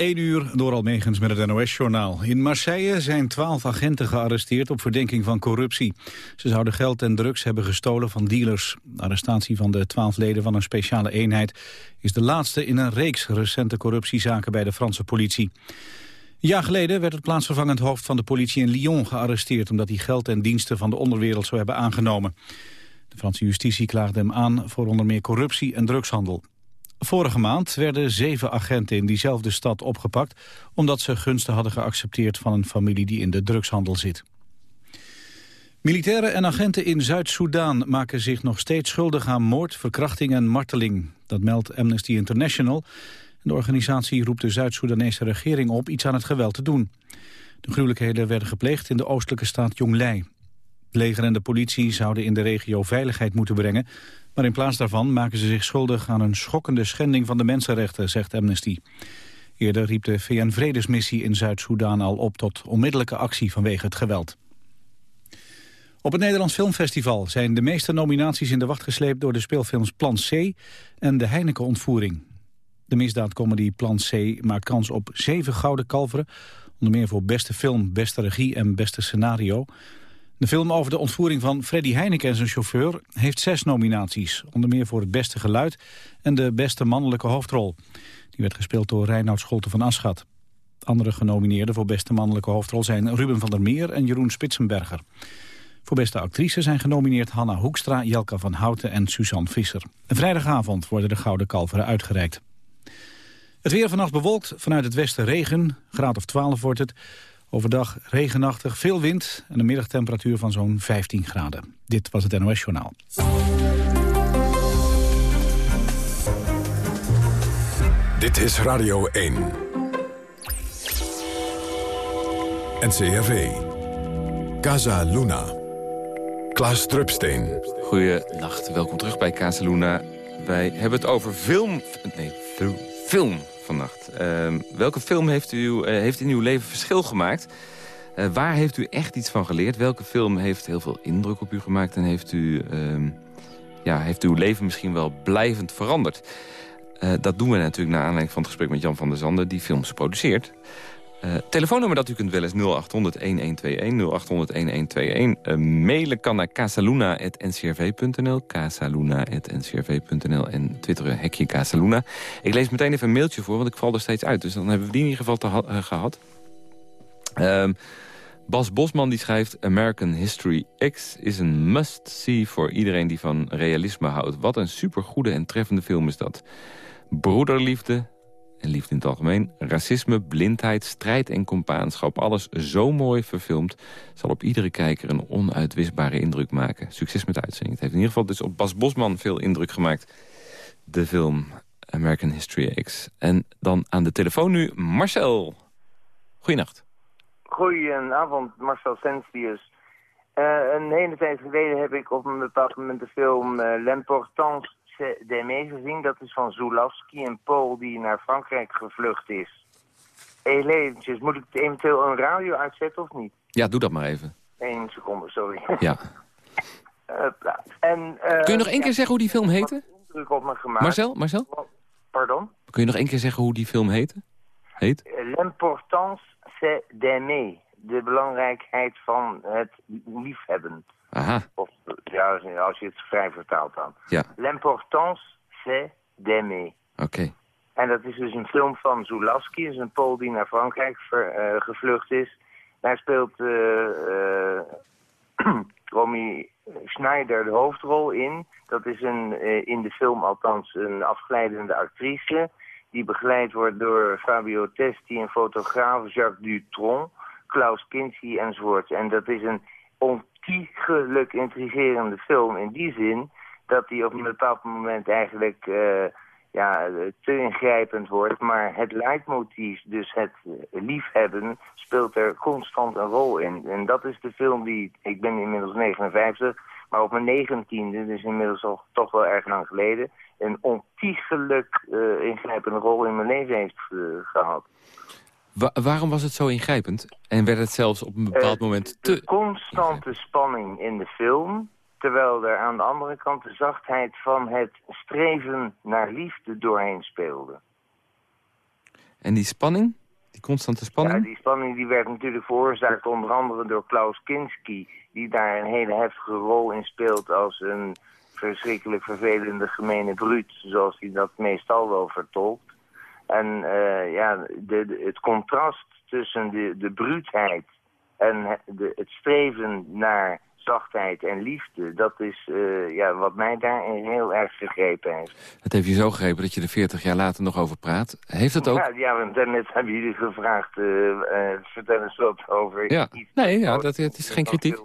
1 uur door Almegens met het NOS-journaal. In Marseille zijn twaalf agenten gearresteerd op verdenking van corruptie. Ze zouden geld en drugs hebben gestolen van dealers. De arrestatie van de twaalf leden van een speciale eenheid... is de laatste in een reeks recente corruptiezaken bij de Franse politie. Een jaar geleden werd het plaatsvervangend hoofd van de politie in Lyon gearresteerd... omdat hij geld en diensten van de onderwereld zou hebben aangenomen. De Franse justitie klaagde hem aan voor onder meer corruptie en drugshandel. Vorige maand werden zeven agenten in diezelfde stad opgepakt... omdat ze gunsten hadden geaccepteerd van een familie die in de drugshandel zit. Militairen en agenten in Zuid-Soedan maken zich nog steeds schuldig aan moord, verkrachting en marteling. Dat meldt Amnesty International. De organisatie roept de Zuid-Soedanese regering op iets aan het geweld te doen. De gruwelijkheden werden gepleegd in de oostelijke staat Jonglei. Het leger en de politie zouden in de regio veiligheid moeten brengen... Maar in plaats daarvan maken ze zich schuldig aan een schokkende schending van de mensenrechten, zegt Amnesty. Eerder riep de VN-vredesmissie in Zuid-Soedan al op tot onmiddellijke actie vanwege het geweld. Op het Nederlands Filmfestival zijn de meeste nominaties in de wacht gesleept door de speelfilms Plan C en De Heineken-ontvoering. De misdaadcomedy Plan C maakt kans op zeven gouden kalveren, onder meer voor beste film, beste regie en beste scenario. De film over de ontvoering van Freddy Heineken en zijn chauffeur heeft zes nominaties. Onder meer voor het beste geluid en de beste mannelijke hoofdrol. Die werd gespeeld door Reinoud Scholte van Aschat. Andere genomineerden voor beste mannelijke hoofdrol zijn Ruben van der Meer en Jeroen Spitsenberger. Voor beste actrice zijn genomineerd Hanna Hoekstra, Jelka van Houten en Suzanne Visser. Vrijdagavond worden de Gouden Kalveren uitgereikt. Het weer vannacht bewolkt, vanuit het westen regen, graad of 12 wordt het. Overdag regenachtig, veel wind en een middagtemperatuur van zo'n 15 graden. Dit was het NOS Journaal. Dit is Radio 1. NCRV. Casa Luna. Klaas Drupsteen. Goedenacht, welkom terug bij Casa Luna. Wij hebben het over film... Nee, film Ehm, welke film heeft, u, eh, heeft in uw leven verschil gemaakt? Uh, waar heeft u echt iets van geleerd? Welke film heeft heel veel indruk op u gemaakt... en heeft, u, ehm, ja, heeft uw leven misschien wel blijvend veranderd? Uh, dat doen we natuurlijk naar aanleiding van het gesprek met Jan van der Zanden... die films produceert. Uh, telefoonnummer dat u kunt bellen is 0800-1121, 0800-1121. Uh, mailen kan naar casaluna.ncrv.nl, casaluna.ncrv.nl en twitteren hekje Casaluna. Ik lees meteen even een mailtje voor, want ik val er steeds uit. Dus dan hebben we die in ieder geval te uh, gehad. Uh, Bas Bosman die schrijft... American History X is een must-see voor iedereen die van realisme houdt. Wat een supergoede en treffende film is dat. Broederliefde, en liefde in het algemeen. Racisme, blindheid, strijd en compaanschap. Alles zo mooi verfilmd. Zal op iedere kijker een onuitwisbare indruk maken. Succes met de uitzending. Het heeft in ieder geval dus op Bas Bosman veel indruk gemaakt. De film American History X. En dan aan de telefoon nu Marcel. Goeienacht. Goedenavond, Marcel Sensius. Uh, een hele tijd geleden heb ik op een bepaald moment de film uh, L'Importance de gezien. Dat is van Zulawski, een Pool die naar Frankrijk gevlucht is. Heel eventjes, moet ik eventueel een radio uitzetten of niet? Ja, doe dat maar even. Eén seconde, sorry. Ja. en, uh, Kun je nog één keer zeggen hoe die film heette? op me gemaakt. Marcel, Marcel? Pardon? Kun je nog één keer zeggen hoe die film heette? Heet? L'importance c'est d'aimer. De belangrijkheid van het liefhebben. Aha. Of ja, als je het vrij vertaalt dan. Ja. L'importance, c'est d'aimer. Oké. En dat is dus een film van Zulawski, is een Pool die naar Frankrijk ver, uh, gevlucht is. Daar speelt uh, uh, Romy Schneider de hoofdrol in. Dat is een, in de film althans een afglijdende actrice. Die begeleid wordt door Fabio Testi, een fotograaf, Jacques Dutron, Klaus Kinski enzovoort. En dat is een ontiegelijk intrigerende film in die zin dat hij op een bepaald moment eigenlijk uh, ja, te ingrijpend wordt. Maar het leidmotief, dus het liefhebben, speelt er constant een rol in. En dat is de film die, ik ben inmiddels 59, maar op mijn negentiende, dus inmiddels al, toch wel erg lang geleden, een ontiegelijk uh, ingrijpende rol in mijn leven heeft uh, gehad waarom was het zo ingrijpend? En werd het zelfs op een bepaald uh, moment te... De constante spanning in de film... terwijl er aan de andere kant de zachtheid van het streven naar liefde doorheen speelde. En die spanning? Die constante spanning? Ja, die spanning die werd natuurlijk veroorzaakt onder andere door Klaus Kinski... die daar een hele heftige rol in speelt als een verschrikkelijk vervelende gemene bruut... zoals hij dat meestal wel vertolkt. En uh, ja, de, het contrast tussen de, de bruutheid en de, het streven naar zachtheid en liefde, dat is uh, ja, wat mij daarin heel erg gegrepen heeft. Het heeft je zo gegrepen dat je er 40 jaar later nog over praat. Heeft het ook... Ja, ja want net hebben jullie gevraagd, uh, uh, vertel eens wat over ja. iets. Nee, ja, dat, het is geen kritiek.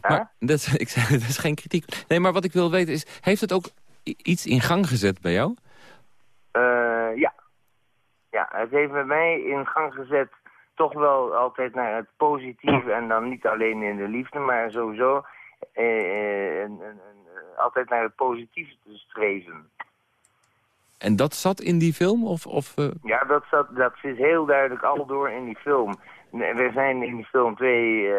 Maar, dat, ik zei, dat is geen kritiek. Nee, maar wat ik wil weten is, heeft het ook iets in gang gezet bij jou? ja. Ja, het heeft bij mij in gang gezet toch wel altijd naar het positieve en dan niet alleen in de liefde, maar sowieso eh, en, en, altijd naar het positieve te streven. En dat zat in die film? Of, of, uh... Ja, dat, zat, dat zit heel duidelijk al door in die film. Er zijn in die film twee uh,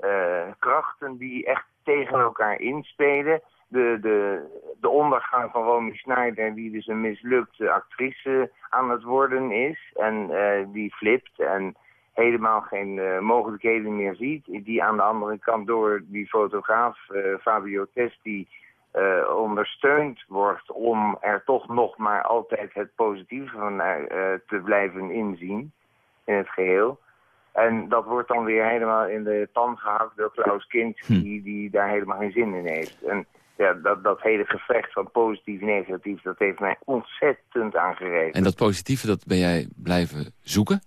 uh, krachten die echt tegen elkaar inspelen. De, de, de ondergang van Romy Schneider, die dus een mislukte actrice aan het worden is. En uh, die flipt en helemaal geen uh, mogelijkheden meer ziet. Die aan de andere kant door die fotograaf uh, Fabio Testi ondersteund wordt om er toch nog maar altijd het positieve van te blijven inzien in het geheel. En dat wordt dan weer helemaal in de pan gehakt door Klaus Kinski, hm. die daar helemaal geen zin in heeft. En ja, dat, dat hele gevecht van positief-negatief, dat heeft mij ontzettend aangegeven. En dat positieve, dat ben jij blijven zoeken?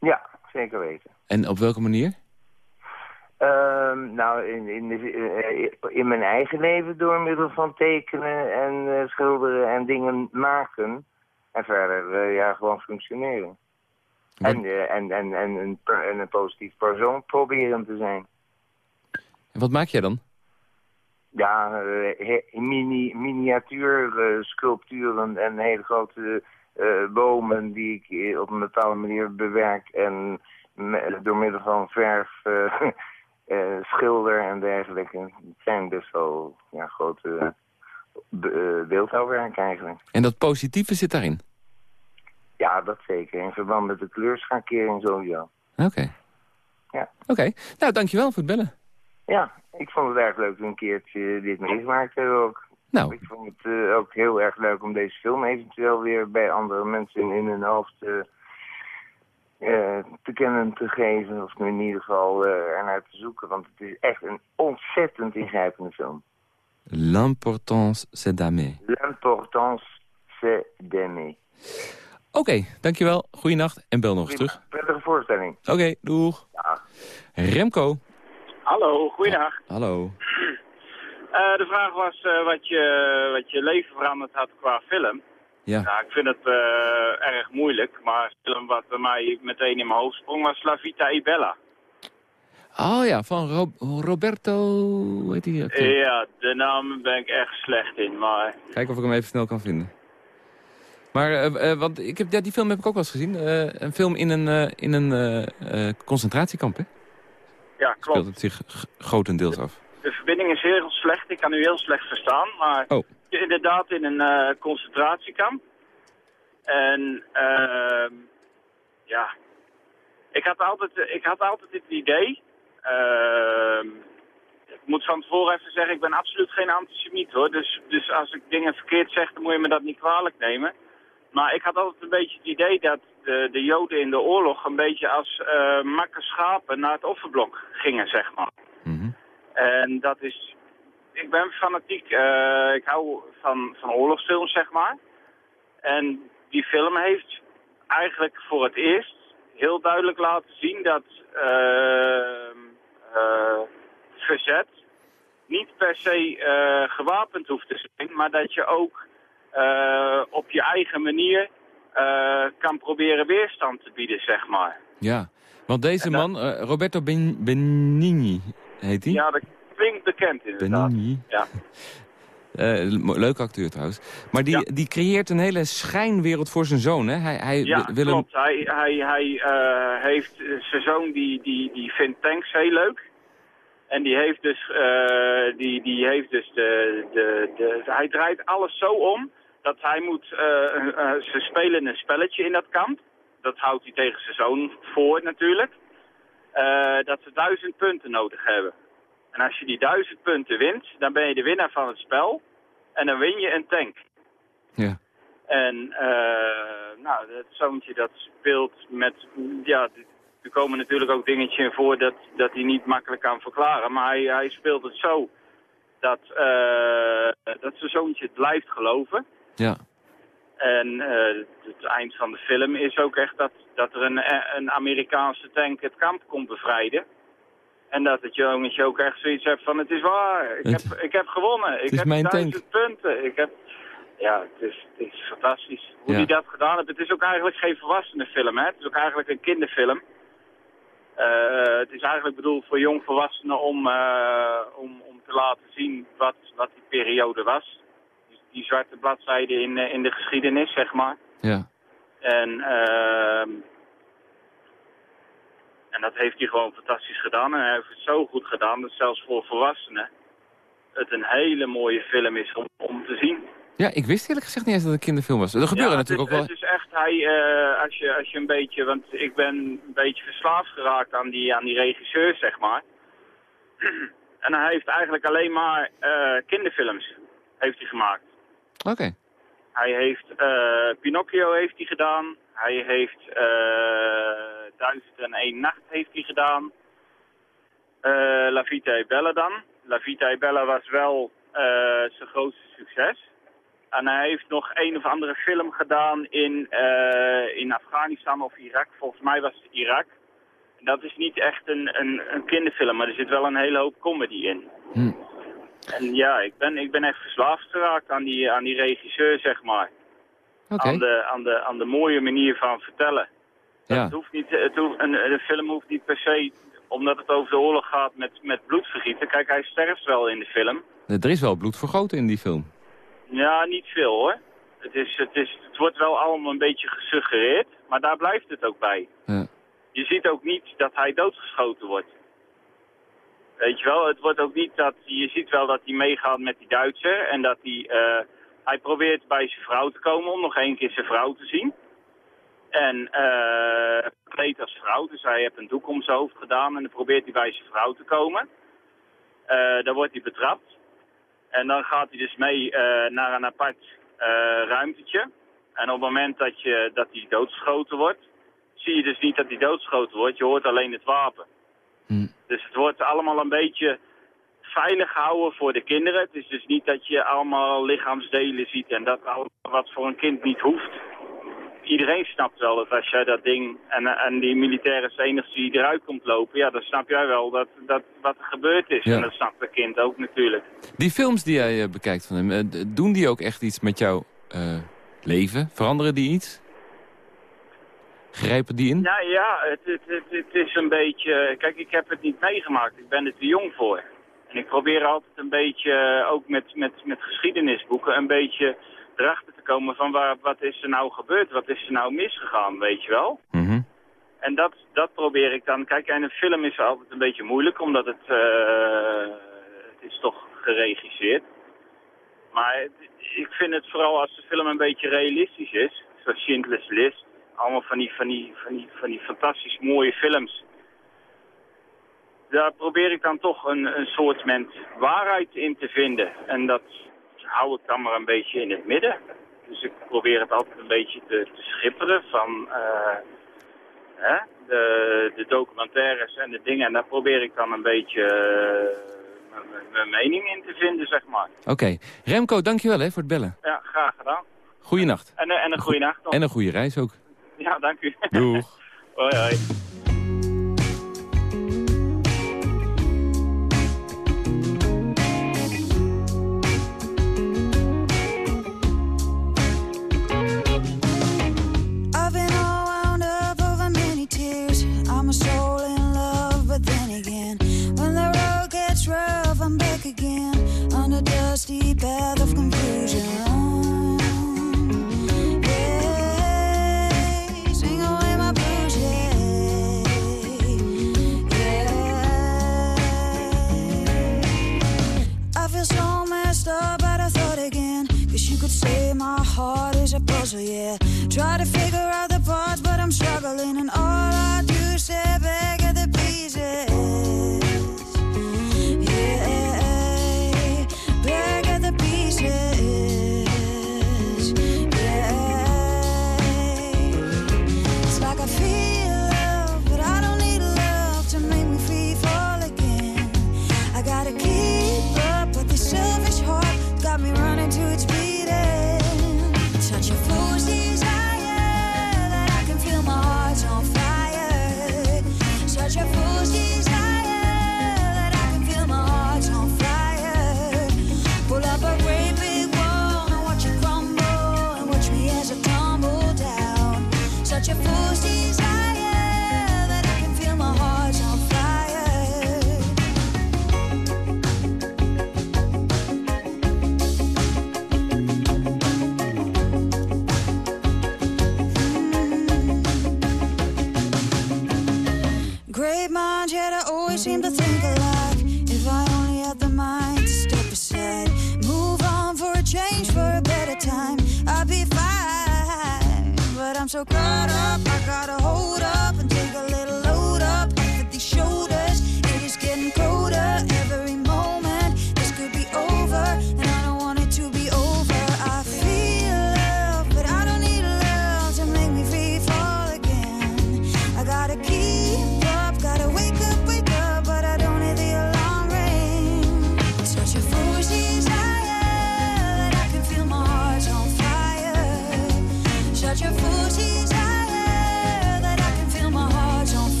Ja, zeker weten. En op welke manier? Uh, nou, in, in, uh, in, mijn eigen leven door middel van tekenen en uh, schilderen en dingen maken. En verder, ja, gewoon functioneren. En, en, en, en, een, en een positief persoon proberen te zijn. En wat maak jij dan? Ja, mini, miniatuur sculpturen en hele grote uh, bomen die ik op een bepaalde manier bewerk en door middel van verf uh, uh, schilder en dergelijke. Het zijn dus wel ja, grote beeldhouwwerk eigenlijk. En dat positieve zit daarin? Ja, dat zeker. In verband met de kleurschakering sowieso. Oké. Ja. Oké. Nou, dankjewel voor het bellen. Ja, ik vond het erg leuk een keertje dit meegemaakt te hebben ook. Nou. Ik vond het uh, ook heel erg leuk om deze film eventueel weer bij andere mensen in hun hoofd uh, uh, te kennen te geven. Of in ieder geval ernaar te zoeken. Want het is echt een ontzettend ingrijpende film. L'importance c'est d'aimer. L'importance c'est d'aimer. Oké, okay, dankjewel. Goeienacht en bel nog eens terug. Prettige voorstelling. Oké, okay, doeg. Ja. Remco. Hallo, goeiedag. Hallo. Uh, de vraag was uh, wat, je, wat je leven veranderd had qua film. Ja. Nou, ik vind het uh, erg moeilijk, maar een film wat bij mij meteen in mijn hoofd sprong was La Vita e Bella. Oh ja, van Ro Roberto... Hoe heet die? Ja, de naam ben ik echt slecht in, maar... Kijk of ik hem even snel kan vinden. Maar, want ik heb, ja, die film heb ik ook wel eens gezien. een film in een, in een concentratiekamp, hè? Ja, klopt. Speelt het zich grotendeels af. De verbinding is heel slecht. Ik kan u heel slecht verstaan. Maar oh. inderdaad in een uh, concentratiekamp. En uh, ja, ik had altijd, ik had altijd het idee... Uh, ik moet van tevoren even zeggen, ik ben absoluut geen antisemiet hoor. Dus, dus als ik dingen verkeerd zeg, dan moet je me dat niet kwalijk nemen. Maar ik had altijd een beetje het idee dat de, de Joden in de oorlog een beetje als uh, makke schapen naar het offerblok gingen, zeg maar. Mm -hmm. En dat is... Ik ben fanatiek. Uh, ik hou van, van oorlogsfilms, zeg maar. En die film heeft eigenlijk voor het eerst heel duidelijk laten zien dat uh, verzet niet per se gewapend hoeft te zijn, maar dat je ook op je eigen manier kan proberen weerstand te bieden, zeg maar. Ja, want deze man, Roberto ben Benigni, heet hij? Ja, dat klinkt bekend inderdaad. Benigni. Ja. Uh, leuke acteur trouwens. Maar die, ja. die creëert een hele schijnwereld voor zijn zoon, hè? Hij, hij ja, wil klopt. Hem... Hij, hij, hij uh, heeft zijn zoon, die, die, die vindt tanks heel leuk. En die heeft dus, uh, die, die heeft dus de, de, de, hij draait alles zo om dat hij moet, ze spelen een spelletje in dat kamp. dat houdt hij tegen zijn zoon voor natuurlijk, eh, dat ze duizend punten nodig hebben. En als je die duizend punten wint, dan ben je de winnaar van het spel en dan win je een tank. Ja. En uh, nou, dat zoontje dat speelt met, ja, er komen natuurlijk ook dingetjes in voor dat, dat hij niet makkelijk kan verklaren. Maar hij, hij speelt het zo dat, uh, dat zijn zoontje het blijft geloven. Ja. En uh, het eind van de film is ook echt dat, dat er een, een Amerikaanse tank het kamp komt bevrijden. En dat het jongetje ook echt zoiets heeft van het is waar, ik, heb, ik heb gewonnen. Ik heb mijn duizend tank. punten. Ik heb, ja, het is, het is fantastisch hoe hij dat gedaan heeft. Het is ook eigenlijk geen volwassenenfilm, hè. Het is ook eigenlijk een kinderfilm. Uh, het is eigenlijk bedoeld voor jongvolwassenen om, uh, om, om te laten zien wat, wat die periode was. Die, zwarte bladzijde in, in de geschiedenis, zeg maar. Ja. En, uh, en dat heeft hij gewoon fantastisch gedaan. En hij heeft het zo goed gedaan dat zelfs voor volwassenen het een hele mooie film is om, om te zien. Ja, ik wist eerlijk gezegd niet eens dat het een kinderfilm was. Er gebeuren ja, natuurlijk het, ook wel... Het is echt, hij, uh, als, je, als je een beetje, want ik ben een beetje verslaafd geraakt aan die, aan die regisseur, zeg maar. en hij heeft eigenlijk alleen maar uh, kinderfilms heeft hij gemaakt. Oké. Okay. Hij heeft uh, Pinocchio heeft hij gedaan. Hij heeft Duizend en één nacht heeft hij gedaan. La Vita e Bella dan. La Vita e Bella was wel zijn grootste succes. En hij heeft nog een of andere film gedaan in, uh, in Afghanistan of Irak. Volgens mij was het Irak. En dat is niet echt een, een, een kinderfilm, maar er zit wel een hele hoop comedy in. Hm. En ja, ik ben, ik ben echt verslaafd geraakt aan die, aan die regisseur, zeg maar. Okay. Aan, de, aan, de, aan de mooie manier van vertellen. Ja. Het hoeft niet, het hoeft, een, een film hoeft niet per se, omdat het over de oorlog gaat, met, met bloedvergieten. Kijk, hij sterft wel in de film. Er is wel bloed vergoten in die film. Ja, niet veel hoor. Het, is, het, is, het wordt wel allemaal een beetje gesuggereerd, maar daar blijft het ook bij. Ja. Je ziet ook niet dat hij doodgeschoten wordt. Weet je wel, het wordt ook niet dat, je ziet wel dat hij meegaat met die Duitser en dat hij, uh, hij probeert bij zijn vrouw te komen om nog één keer zijn vrouw te zien. En uh, als vrouw, dus hij heeft een doek om zijn hoofd gedaan en dan probeert hij bij zijn vrouw te komen. Uh, dan wordt hij betrapt. En dan gaat hij dus mee naar een apart uh, ruimtetje. En op het moment dat, je, dat hij doodgeschoten wordt, zie je dus niet dat hij doodgeschoten wordt. Je hoort alleen het wapen. Hm. Dus het wordt allemaal een beetje veilig gehouden voor de kinderen. Het is dus niet dat je allemaal lichaamsdelen ziet en dat wat voor een kind niet hoeft. Iedereen snapt wel dat als jij dat ding en, en die militaire enigste die eruit komt lopen, ja, dan snap jij wel dat, dat wat er gebeurd is. Ja. En dat snapt het kind ook natuurlijk. Die films die jij uh, bekijkt van hem, uh, doen die ook echt iets met jouw uh, leven? Veranderen die iets? Grijpen die in? Ja, ja het, het, het, het, is een beetje... Kijk, ik heb het niet meegemaakt. Ik ben er te jong voor. En ik probeer altijd een beetje, ook met, met, met geschiedenisboeken, een beetje erachter te komen van waar, wat is er nou gebeurd, wat is er nou misgegaan, weet je wel. Mm -hmm. En dat, dat probeer ik dan. Kijk, en een film is altijd een beetje moeilijk, omdat het, uh, het is toch geregisseerd. Maar ik vind het vooral als de film een beetje realistisch is, zoals Schindler's List, allemaal van die, van die, van die, van die fantastisch mooie films. Daar probeer ik dan toch een, een soort waarheid in te vinden. En dat hou ik dan maar een beetje in het midden. Dus ik probeer het altijd een beetje te, te schipperen van uh, hè, de, de documentaires en de dingen. En daar probeer ik dan een beetje uh, mijn mening in te vinden, zeg maar. Oké. Okay. Remco, dankjewel hè, voor het bellen. Ja, graag gedaan. Goeienacht. En, en een goede nacht. En een goede reis ook. Ja, dank u. Doeg. hoi, hoi. Again when the road gets rough I'm back again on a dusty path of confusion. pleasure, yeah. Try to figure out the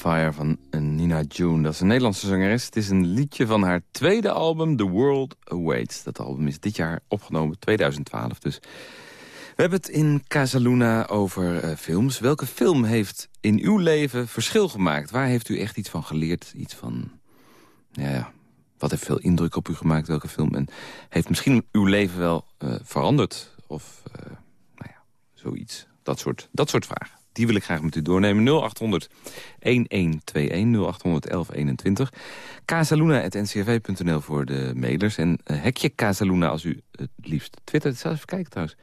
Fire van Nina June. Dat is een Nederlandse zangeres. Het is een liedje van haar tweede album, The World Awaits. Dat album is dit jaar opgenomen, 2012 dus. We hebben het in Casaluna over eh, films. Welke film heeft in uw leven verschil gemaakt? Waar heeft u echt iets van geleerd? Iets van, ja, wat heeft veel indruk op u gemaakt? Welke film? En heeft misschien uw leven wel eh, veranderd? Of, eh, nou ja, zoiets. Dat soort, dat soort vragen. Die wil ik graag met u doornemen. 0800 1121 0800 1121. Casaluna.ncrv.nl voor de mailers. En uh, hekje Casaluna als u het liefst twittert. Zal even kijken trouwens.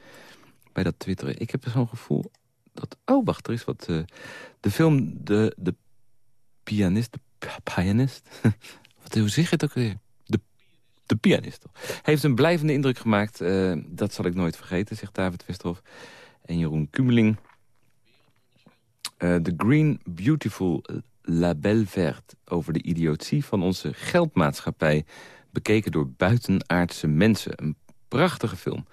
Bij dat twitteren. Ik heb zo'n gevoel dat... Oh, wacht, er is wat... Uh, de film De, de Pianist... De Pianist? wat, hoe zeg je het ook weer? De, Pianist. Heeft een blijvende indruk gemaakt. Uh, dat zal ik nooit vergeten, zegt David Westerhof. En Jeroen Kumeling... Uh, The Green Beautiful La Belle Verte... over de idiotie van onze geldmaatschappij... bekeken door buitenaardse mensen. Een prachtige film.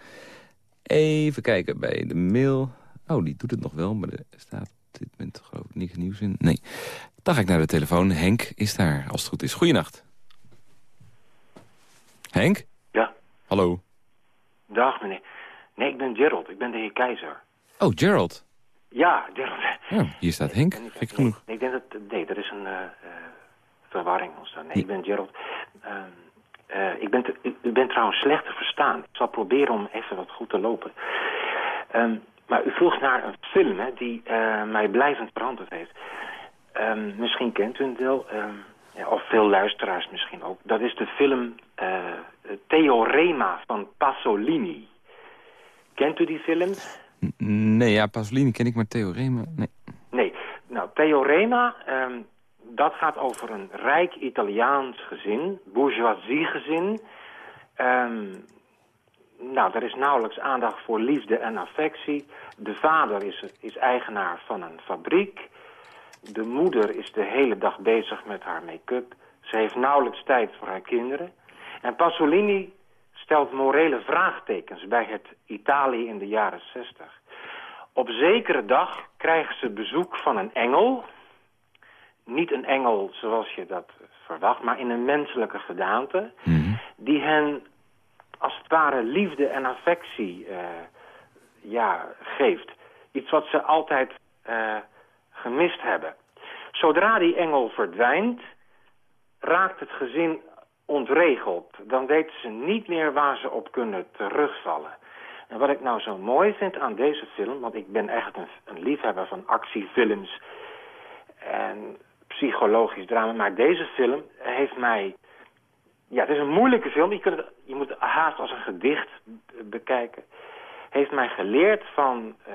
Even kijken bij de mail. Oh, die doet het nog wel, maar er staat op dit moment geloof ik niks nieuws in. Nee. Dan ga ik naar de telefoon. Henk is daar, als het goed is. Goeienacht. Henk? Ja. Hallo. Dag meneer. Nee, ik ben Gerald. Ik ben de heer Keizer. Oh, Gerald. Ja, Gerald. Ja, hier staat Henk, Ik- genoeg. Nee, ik denk dat... Nee, er is een eh, eh, verwarring ontstaan. Nee, ik ben Gerald. Ehm, eh, ik ben te- u, bent trouwens slecht te verstaan. Ik zal proberen om even wat goed te lopen. Ehm, maar u vroeg naar een film hè, die mij blijvend veranderd heeft. Ehm, misschien kent u wel, ehm, ja, of veel luisteraars misschien ook. Dat is de film eh, Theorema van Pasolini. Kent u die film? Nee, ja, Pasolini ken ik, maar Theorema... Nee. Nee. Nou, Theorema, ehm, dat gaat over een rijk Italiaans gezin, bourgeoisiegezin. Ehm nou, er is nauwelijks aandacht voor liefde en affectie. De vader is, is eigenaar van een fabriek. De moeder is de hele dag bezig met haar make-up. Ze heeft nauwelijks tijd voor haar kinderen. En Pasolini stelt morele vraagtekens bij het Italië in de jaren 60. Op zekere dag krijgen ze bezoek van een engel. Niet een engel zoals je dat verwacht, maar in een menselijke gedaante. Die hen als het ware liefde en affectie eh, ja, geeft. Iets wat ze altijd eh, gemist hebben. Zodra die engel verdwijnt, raakt het gezin ontregeld. Dan weten ze niet meer waar ze op kunnen terugvallen. En wat ik nou zo mooi vind aan deze film... want ik ben echt een, een liefhebber van actiefilms... en psychologisch drama. Maar deze film heeft mij... Ja, het is een moeilijke film. Je, kunt je moet het haast als een gedicht bekijken. Heeft mij geleerd van... Uh,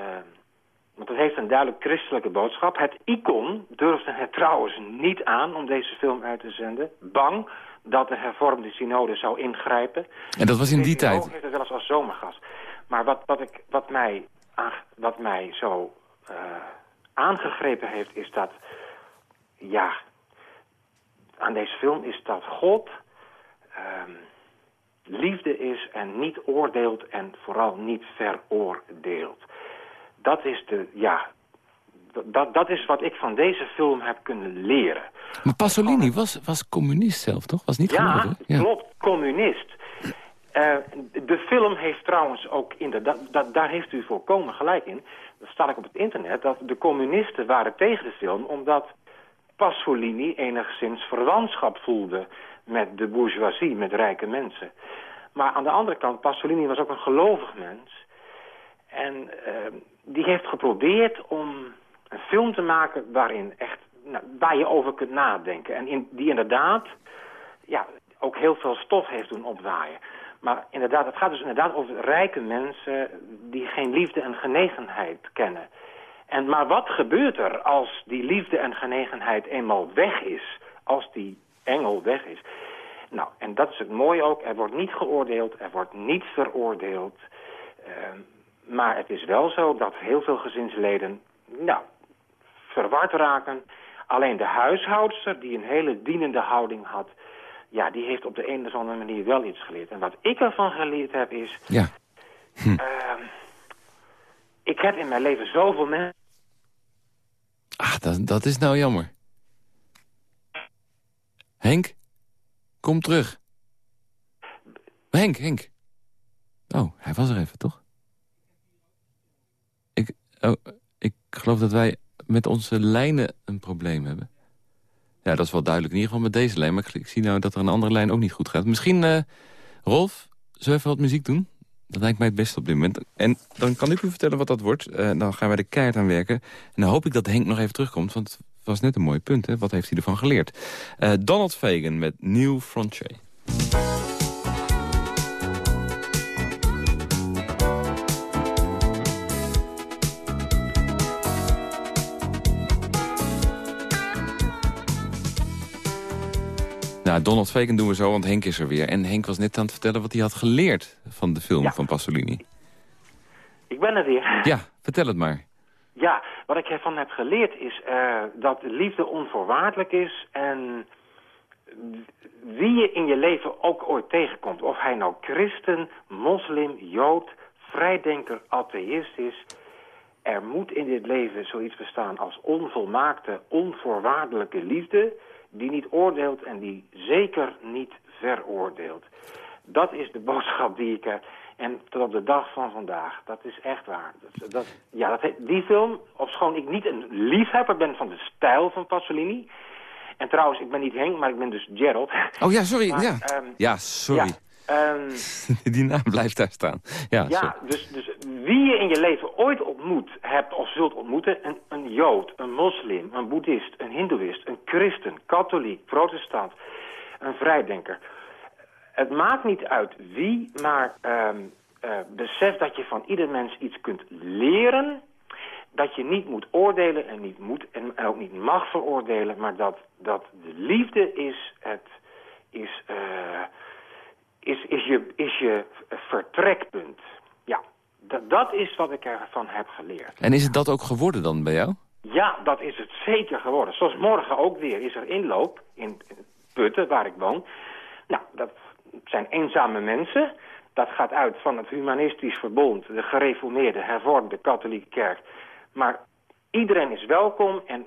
want het heeft een duidelijk christelijke boodschap. Het icon durfde het trouwens niet aan om deze film uit te zenden. Bang dat de hervormde synode zou ingrijpen. En dat was in die tijd? heeft het wel eens als zomergast. Maar wat, wat, ik, wat, mij, wat mij zo uh, aangegrepen heeft, is dat... Ja, aan deze film is dat God um, liefde is en niet oordeelt en vooral niet veroordeelt. Dat is de, ja, dat, dat is wat ik van deze film heb kunnen leren. Maar Pasolini was, was communist zelf, toch? Was niet ja? Ja, klopt, communist. Uh, de film heeft trouwens ook inderdaad, dat, daar heeft u volkomen gelijk in. Dat staat ik op het internet, dat de communisten waren tegen de film... omdat Pasolini enigszins verwantschap voelde met de bourgeoisie, met rijke mensen. Maar aan de andere kant, Pasolini was ook een gelovig mens. En uh, die heeft geprobeerd om een film te maken waarin echt, nou, waar je over kunt nadenken. En in, die inderdaad ja, ook heel veel stof heeft doen opwaaien. Maar inderdaad, het gaat dus inderdaad over rijke mensen die geen liefde en genegenheid kennen. En, maar wat gebeurt er als die liefde en genegenheid eenmaal weg is? Als die engel weg is? Nou, en dat is het mooie ook. Er wordt niet geoordeeld, er wordt niet veroordeeld. Uh, maar het is wel zo dat heel veel gezinsleden nou, verward raken. Alleen de huishoudster, die een hele dienende houding had... ja, die heeft op de een of andere manier wel iets geleerd. En wat ik ervan geleerd heb is... Ja. Hm. Uh, ik heb in mijn leven zoveel mensen... Ah, dat, dat is nou jammer. Henk, kom terug. Henk, Henk. Oh, hij was er even, toch? Ik, oh, ik geloof dat wij met onze lijnen een probleem hebben. Ja, dat is wel duidelijk. In ieder geval met deze lijn. Maar ik, zie nou dat er een andere lijn ook niet goed gaat. Misschien, uh, Rolf, zullen even wat muziek doen? Dat lijkt mij het beste op dit moment. En dan kan ik u vertellen wat dat wordt. Uh, dan gaan wij de keihard aan werken. En dan hoop ik dat Henk nog even terugkomt. Want het was net een mooi punt. Hè? Wat heeft hij ervan geleerd? Uh, Donald Fagan met New Frontier. Nou, Donald Fagan doen we zo, want Henk is er weer. En Henk was net aan het vertellen wat hij had geleerd van de film ja. van Pasolini. Ik ben er weer. Ja, vertel het maar. Ja, wat ik ervan heb geleerd is uh, dat liefde onvoorwaardelijk is... en wie je in je leven ook ooit tegenkomt... of hij nou christen, moslim, jood, vrijdenker, atheïst is... er moet in dit leven zoiets bestaan als onvolmaakte, onvoorwaardelijke liefde die niet oordeelt en die zeker niet veroordeelt. Dat is de boodschap die ik heb. En tot op de dag van vandaag, dat is echt waar. Dat, dat, ja, dat, die film, ofschoon ik niet een liefhebber ben van de stijl van Pasolini... en trouwens, ik ben niet Henk, maar ik ben dus Gerald. Oh ja, sorry. Maar, ja. Um, ja, sorry. Ja, um, die naam blijft daar staan. Ja, ja dus, dus wie je in je leven ooit ontmoet hebt of zult ontmoeten... Een, een jood, een moslim, een boeddhist, een hindoeïst, een christen, katholiek, protestant... een vrijdenker. Het maakt niet uit wie, maar um, uh, besef dat je van ieder mens iets kunt leren... dat je niet moet oordelen en niet moet en ook niet mag veroordelen... maar dat, dat de liefde is het... Is, uh, is, is, je, is je vertrekpunt. Ja, dat, dat is wat ik ervan heb geleerd. En is het dat ook geworden dan bij jou? Ja, dat is het zeker geworden. Zoals morgen ook weer is er inloop in Putten, waar ik woon. Nou, dat zijn eenzame mensen. Dat gaat uit van het Humanistisch Verbond, de gereformeerde, hervormde katholieke kerk. Maar iedereen is welkom en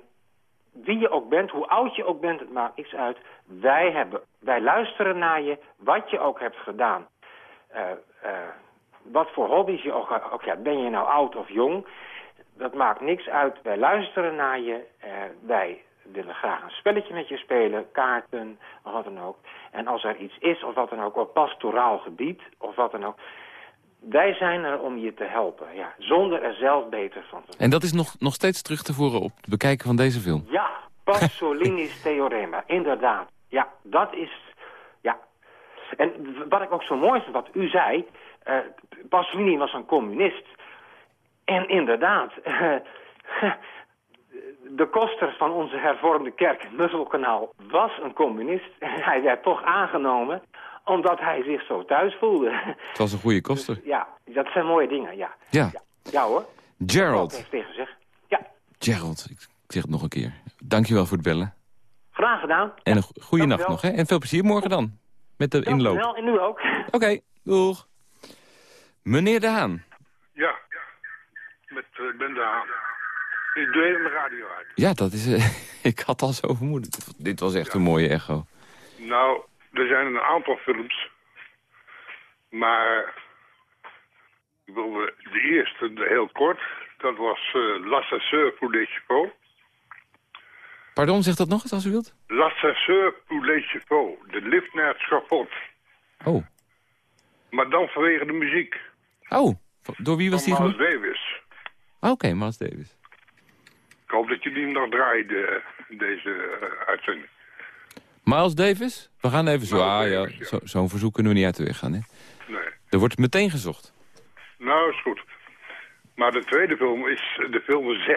wie je ook bent, hoe oud je ook bent, het maakt niks uit. Wij, hebben, wij luisteren naar je, wat je ook hebt gedaan. Uh, uh, wat voor hobby's je ook, ook hebt. Ben je nou oud of jong? Dat maakt niks uit. Wij luisteren naar je. Wij willen graag een spelletje met je spelen, kaarten of wat dan ook. En als er iets is of wat dan ook, op pastoraal gebied of wat dan ook. Wij zijn er om je te helpen, ja, zonder er zelf beter van te worden. En dat is nog, nog steeds terug te voeren op het bekijken van deze film. Ja, Pasolini's theorema, inderdaad. Ja, dat is... Ja. En wat ik ook zo mooi vind, wat u zei... eh, Pasolini was een communist. En inderdaad... de koster van onze hervormde kerk, Musselkanaal, was een communist. En hij werd toch aangenomen omdat hij zich zo thuis voelde. Het was een goede koster. Ja, dat zijn mooie dingen, ja. Ja, Ja, ja hoor. Gerald. heeft tegen gezegd. Ja, Gerald, ik zeg het nog een keer. Dankjewel voor het bellen. graag gedaan. En een goede nacht nog, hè? En veel plezier morgen dan. Met de inloop. Dankjewel, en nu ook. Oké, doeg. Meneer De Haan. Ja, met uh, Ben de Haan. Ik doe even de radio uit. Ja, dat is... eh, ik had al zo vermoeden. Dit- Dit was echt een mooie echo. Nou, er zijn een aantal films. Maar ik wilde de eerste heel kort. Dat was uh, L'Ascenseur pour les chevaux. Pardon, zeg dat nog eens als u wilt. Pour les chevaux. De lift naar het schafot. Oh. Maar dan vanwege de muziek. Oh, door wie was die Miles? Davis. Ah, Oké, Miles Davis. Ik hoop dat je die nog draait, eh, deze eh, uitzending. Miles Davis? We gaan even zo... Miles Ah, ja, Davis, ja. zo- zo'n verzoek kunnen we niet uit de weg gaan, hè? Nee. Er wordt meteen gezocht. Nou, is goed. Maar de tweede film is de film Z.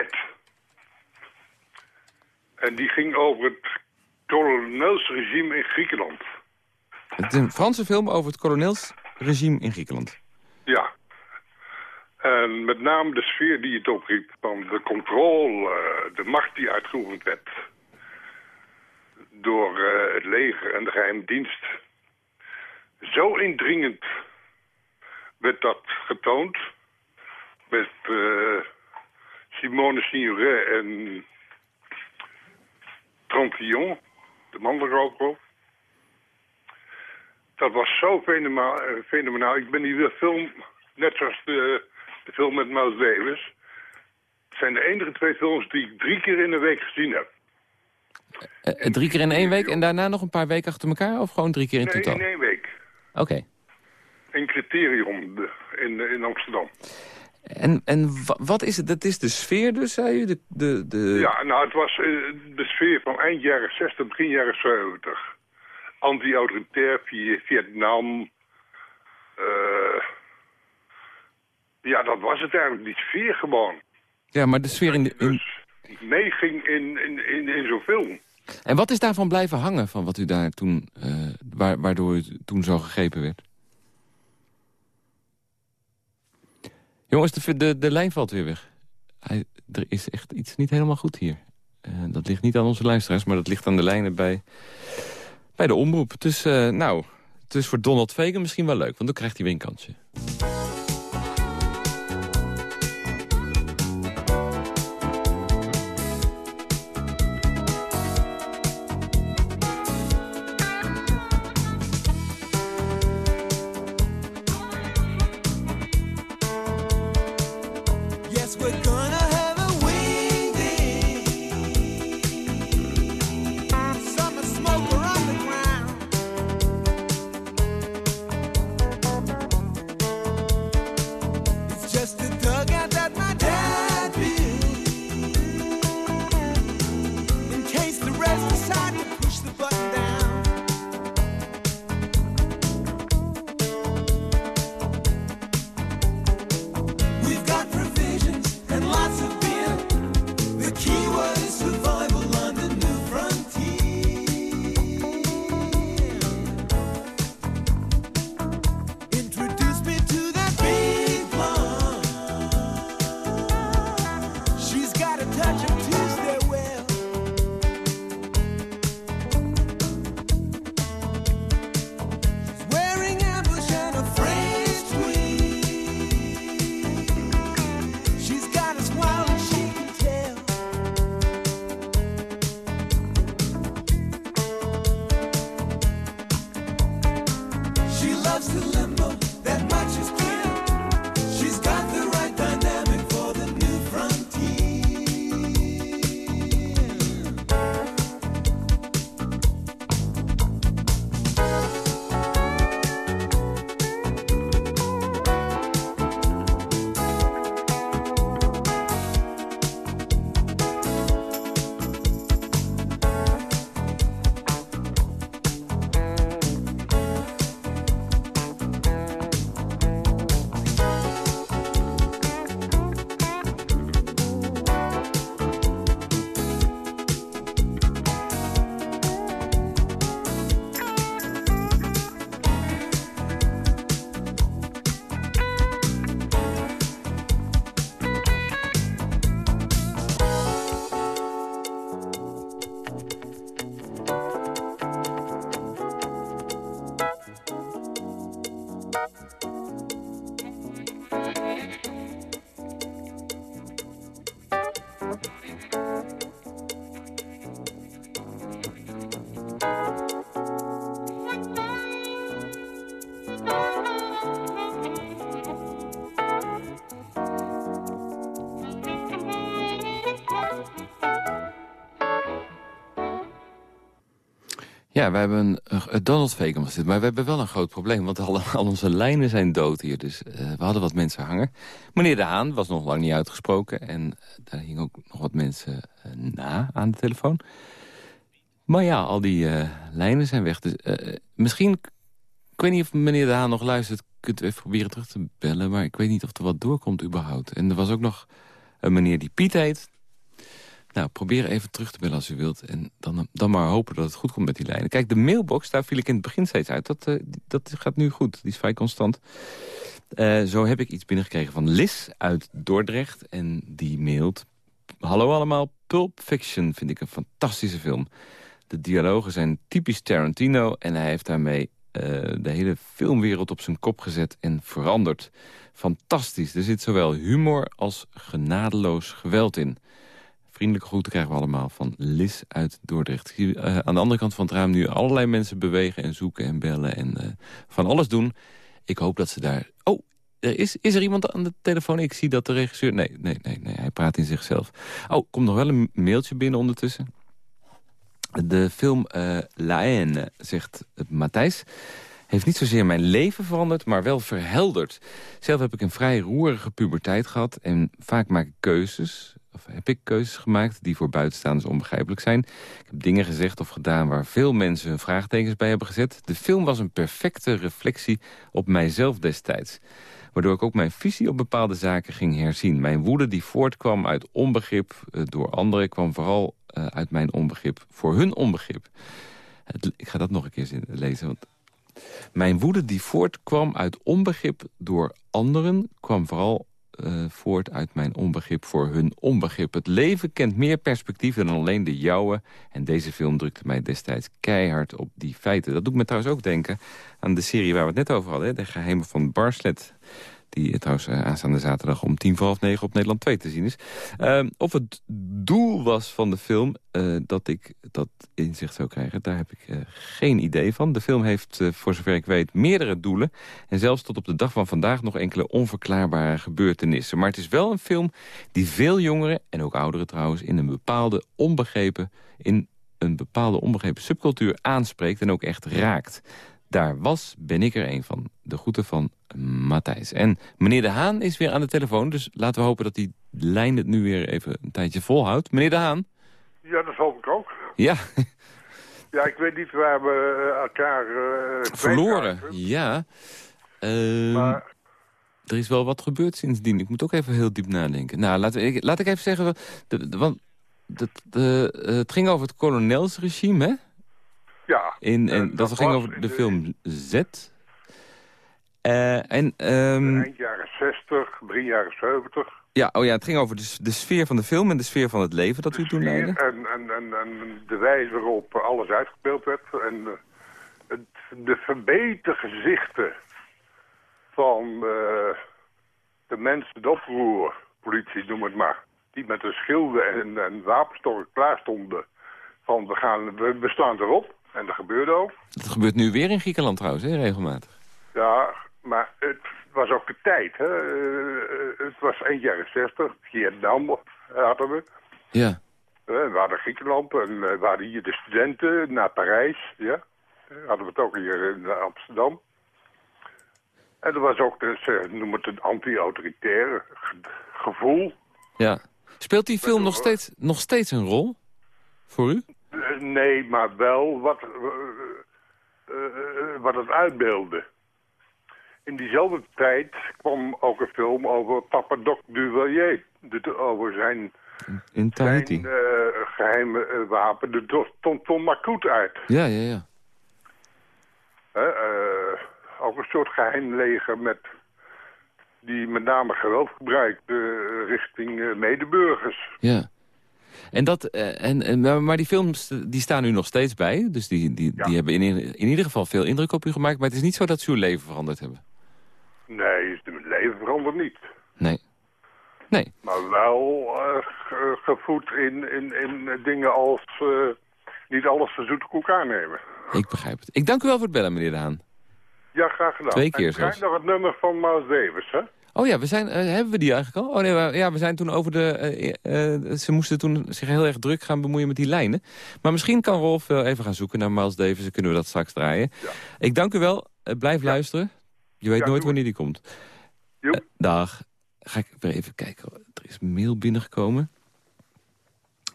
En die ging over het kolonelsregime in Griekenland. Het is een Franse film over het kolonelsregime in Griekenland. Ja. En met name de sfeer die het opriep van de controle, eh, de macht die uitgeoefend werd door het leger en de geheime dienst. Zo indringend werd dat getoond met eh, Simone Signoret en Trantillon, de mannelijke. Dat was zo fenomenaal. fenomenaal. Ik ben die film, net zoals de, de film met Miles Davis... Het zijn de enige twee films die ik drie keer in de week gezien heb. Eh, eh, drie keer in één week en daarna nog een paar weken achter elkaar? Of gewoon drie keer in Nee, totaal? in één week. Oké. In Criterion de- in, in Amsterdam. En, en wa- wat is het? Dat is de sfeer dus, zei u? De, de, de... Ja, nou, het was eh, de sfeer van eind jaren 60, begin jaren 70. Anti-autoritair, Vi- Vietnam. ja, dat was het eigenlijk, die sfeer gewoon. Ja, maar de sfeer in, de, in... Meeging in, in, in, in zo'n film. En wat is daarvan blijven hangen, van wat u daar toen... eh, wa- waardoor u toen zo gegrepen werd? Jongens, de, de, de lijn valt weer weg. Hij, er is echt iets niet helemaal goed hier. Eh, dat ligt niet aan onze luisteraars, maar dat ligt aan de lijnen bij, bij de omroep. Dus, eh, nou, het is voor Donald Fagan misschien wel leuk, want dan krijgt hij weer een kansje. Just a dugout Ja, we hebben een, Donald Fake zitten, maar we hebben wel een groot probleem. Want alle, al onze lijnen zijn dood hier, dus eh, we hadden wat mensen hangen. Meneer De Haan was nog lang niet uitgesproken. En eh, daar hingen ook nog wat mensen eh, na aan de telefoon. Maar ja, al die lijnen zijn weg. Dus misschien, ik weet niet of meneer De Haan nog luistert... kunt u even proberen terug te bellen. Maar ik weet niet of er wat doorkomt überhaupt. En er was ook nog een meneer die Piet heet. Nou, probeer even terug te bellen als u wilt. En dan, dan maar hopen dat het goed komt met die lijnen. Kijk, de mailbox, daar viel ik in het begin steeds uit. Dat, eh, dat gaat nu goed. Die is vrij constant. Eh, zo heb ik iets binnengekregen van Lis uit Dordrecht. En die mailt... Hallo allemaal, Pulp Fiction vind ik een fantastische film. De dialogen zijn typisch Tarantino... en hij heeft daarmee eh, de hele filmwereld op zijn kop gezet en veranderd. Fantastisch. Er zit zowel humor als genadeloos geweld in. Vriendelijke groeten krijgen we allemaal van Lis uit Dordrecht. Eh, aan de andere kant van het raam nu allerlei mensen bewegen en zoeken en bellen en eh, van alles doen. Ik hoop dat ze daar... Oh, er is, is er iemand aan de telefoon? Ik zie dat de regisseur... Nee, nee, nee, nee, hij praat in zichzelf. Oh, komt nog wel een mailtje binnen ondertussen. De film eh La Haine, zegt Matthijs, heeft niet zozeer mijn leven veranderd, maar wel verhelderd. Zelf heb ik een vrij roerige puberteit gehad en vaak maak ik keuzes, heb ik keuzes gemaakt die voor buitenstaanders onbegrijpelijk zijn. Ik heb dingen gezegd of gedaan waar veel mensen hun vraagtekens bij hebben gezet. De film was een perfecte reflectie op mijzelf destijds. Waardoor ik ook mijn visie op bepaalde zaken ging herzien. Mijn woede die voortkwam uit onbegrip eh, door anderen... kwam vooral eh, uit mijn onbegrip voor hun onbegrip. Ik ga dat nog een keer lezen. Want mijn woede die voortkwam uit onbegrip door anderen... kwam vooral eh, voort uit mijn onbegrip voor hun onbegrip. Het leven kent meer perspectieven dan alleen de jouwe. En deze film drukte mij destijds keihard op die feiten. Dat doet me trouwens ook denken aan de serie waar we het net over hadden. De geheimen van Barslet. Die trouwens eh, aanstaande zaterdag om tien voor half negen op Nederland 2 te zien is. Ehm, of het doel was van de film eh, dat ik dat inzicht zou krijgen, daar heb ik eh, geen idee van. De film heeft, voor zover ik weet, meerdere doelen. En zelfs tot op de dag van vandaag nog enkele onverklaarbare gebeurtenissen. Maar het is wel een film die veel jongeren, en ook ouderen trouwens, in een bepaalde onbegrepen, in een bepaalde onbegrepen subcultuur aanspreekt en ook echt raakt. Daar was, ben ik er een van. De groeten van Matthijs. En meneer De Haan is weer aan de telefoon. Dus laten we hopen dat die lijn het nu weer even een tijdje volhoudt. Meneer De Haan? Ja, dat hoop ik ook. Ja, Ja, ik weet niet waar we eh, elkaar... eh, verloren. Ja. Ehm, Maar er is wel wat gebeurd sindsdien. Ik moet ook even heel diep nadenken. Nou, laat ik, laat ik even zeggen... De, de- want de, de, eh, het ging over het kolonelsregime, hè? Ja, In, en, Eh, dat, dat ging over de de- film Z. Eh, en, ehm, eind jaren 60, begin jaren 70. ja, oh ja, het ging over de, de sfeer van de film en de sfeer van het leven dat u toen leidde. En, en, en, en de wijze waarop alles uitgespeeld werd. En eh, het, de verbeten gezichten van eh, de mensen, de oproerpolitie, noem het maar. Die met hun schilden en, en wapenstokken klaar stonden. Van we, gaan, we, we staan erop. En dat gebeurde ook. Dat gebeurt nu weer in Griekenland trouwens, hè, regelmatig. Ja, maar het was ook de tijd. Hè? Eh, het was eind jaren 60. Vietnam hadden we. Ja, Eh, We hadden Griekenland en eh, we hadden hier de studenten naar Parijs. Ja? Hadden we het ook hier in Amsterdam. En er was ook, dus, noem het een anti-autoritaire ge- gevoel. ja. Speelt die film nog steeds, nog steeds een rol? Voor u? Eh, nee, maar wel wat, eh, eh, wat het uitbeeldde. In diezelfde tijd kwam ook een film over Papa Doc Duvalier. De- Over zijn, In Tahiti. zijn eh, geheime eh, wapen, de Tonton Macoute uit. Ja, ja, ja. Ook een soort geheim leger met, die met name geweld gebruikt richting medeburgers. Ja. En dat, eh, en, en, maar- die films eh, die staan nu nog steeds bij. Dus die, die, Ja. die hebben in, in ieder geval veel indruk op u gemaakt. Maar het is niet zo dat ze uw leven veranderd hebben. Nee, het leven verandert niet. Nee. Nee. Maar wel eh, ge- gevoed in, in, in dingen als niet alles voor zoete koek aannemen. Ik begrijp het. Ik dank u wel voor het bellen, meneer De Haan. Ja, graag gedaan. Twee keer en zelfs. nog het nummer van Miles Davis, hè? Oh ja, we zijn, eh, hebben we die eigenlijk al? Oh nee, we, ja, we zijn toen over de... eh, eh, ze moesten toen zich heel erg druk gaan bemoeien met die lijnen. Maar misschien kan Rolf even gaan zoeken naar Miles Davis. Dan kunnen we dat straks draaien. Ik dank u wel. Blijf luisteren. Je weet Ja, nooit wanneer die komt. Dag. Ga ik weer even kijken. Er is mail binnengekomen.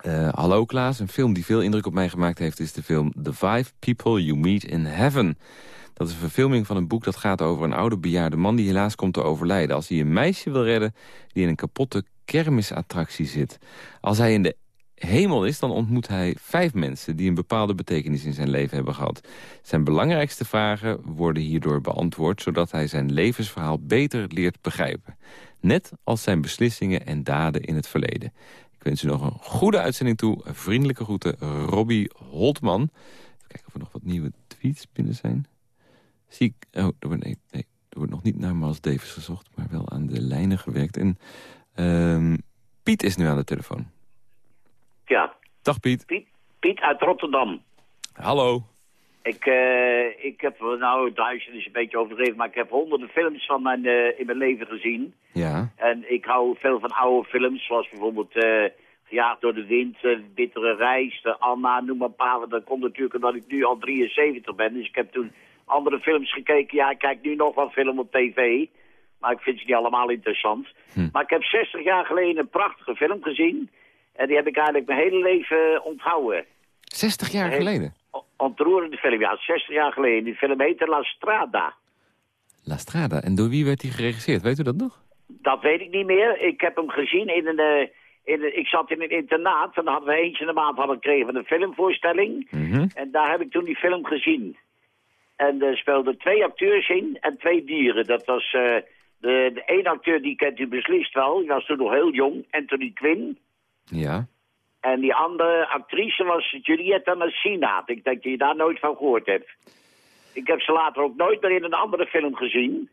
Eh, hallo Klaas, een film die veel indruk op mij gemaakt heeft... is de film The Five People You Meet in Heaven. Dat is een verfilming van een boek dat gaat over een oude bejaarde man... die helaas komt te overlijden als hij een meisje wil redden... die in een kapotte kermisattractie zit. Als hij in de hemel is, dan ontmoet hij vijf mensen... die een bepaalde betekenis in zijn leven hebben gehad. Zijn belangrijkste vragen worden hierdoor beantwoord... zodat hij zijn levensverhaal beter leert begrijpen. Net als zijn beslissingen en daden in het verleden. Ik wens u nog een goede uitzending toe. Vriendelijke groeten, Robbie Holtman. Even kijken of er nog wat nieuwe tweets binnen zijn. Zie ik... Oh, er wordt, nee, nee, er wordt nog niet naar Miles Davis gezocht... maar wel aan de lijnen gewerkt. En ehm, Piet is nu aan de telefoon. Ja, Dag Piet. Piet, Piet uit Rotterdam. Hallo. Ik, eh, ik heb, nou, duizend is een beetje overdreven, maar ik heb honderden films van mijn, eh, in mijn leven gezien. Ja. En ik hou veel van oude films, zoals bijvoorbeeld Gejaagd door de wind, Bittere Reis, de Anna, noem maar een paar. Dat komt natuurlijk omdat ik nu al 73 ben, dus ik heb toen andere films gekeken. Ja, ik kijk nu nog wel film op tv, maar ik vind ze niet allemaal interessant. Hm. Maar ik heb 60 jaar geleden een prachtige film gezien. En die heb ik eigenlijk mijn hele leven onthouden. 60 jaar geleden. Ontroerende film, ja, 60 jaar geleden. Die film heette La Strada. La Strada. En door wie werd die geregisseerd? Weet u dat nog? Dat weet ik niet meer. Ik heb hem gezien in een... eh, in een ik zat in een internaat en dan hadden we eens in de maand hadden we kregen we een filmvoorstelling. Mhm. En daar heb ik toen die film gezien. En er speelden twee acteurs in en twee dieren. Dat was eh, de, de ene acteur, die kent u beslist wel. Die was toen nog heel jong, Anthony Quinn. Ja. En die andere actrice was Julietta Messina. Ik denk dat je daar nooit van gehoord hebt. Ik heb ze later ook nooit meer in een andere film gezien.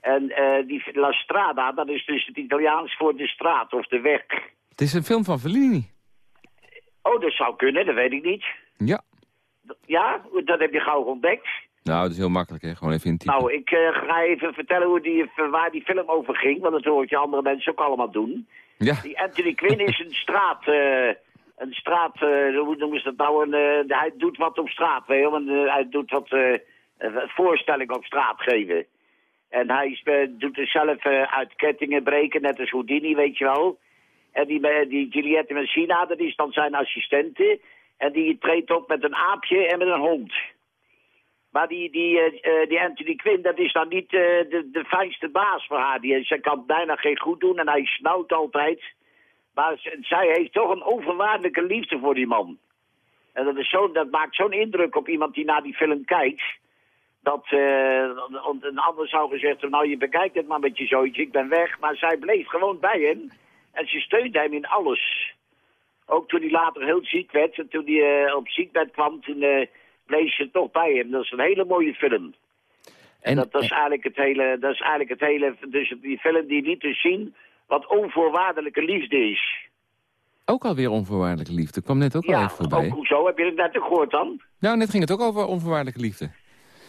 En eh, die La Strada, dat is dus het Italiaans voor de straat of de weg. Het is een film van Fellini. Oh, dat zou kunnen, dat weet ik niet. Ja. Ja, dat heb je gauw ontdekt. Nou, dat is heel makkelijk, hè? Gewoon even intypen. Nou, ik eh, ga even vertellen hoe die, waar die film over ging, want dat hoort je andere mensen ook allemaal doen. Ja. Die Anthony Quinn is een straat, eh, een straat, eh, hoe noemen ze dat nou, een, eh, hij doet wat op straat, weet je wel, hij doet wat voorstellingen op straat geven. En hij doet er zelf uit kettingen breken, net als Houdini, weet je wel. En die, die Juliette Messina, dat is dan zijn assistente. En die treedt op met een aapje en met een hond. Maar die, die, eh, eh, die Anthony Quinn, dat is dan niet eh, de, de fijnste baas voor haar. Die, zij kan bijna geen goed doen en hij snauwt altijd. Maar zij heeft toch een onvoorwaardelijke liefde voor die man. En dat, is zo, dat maakt zo'n indruk op iemand die naar die film kijkt. Dat eh, een ander zou gezegd nou je bekijkt het maar met je zoontje, ik ben weg. Maar zij bleef gewoon bij hem. En ze steunde hem in alles. Ook toen hij later heel ziek werd en toen hij op ziekbed kwam, toen bleef ze toch bij hem. Dat is een hele mooie film. En dat, dat is eigenlijk het hele, dat is eigenlijk het hele, dus die film die liet dus zien wat onvoorwaardelijke liefde is. Ook alweer onvoorwaardelijke liefde. Kwam net ook al Ja, even voorbij. ook hoezo? Heb je het net gehoord dan? Nou, net ging het ook over onvoorwaardelijke liefde.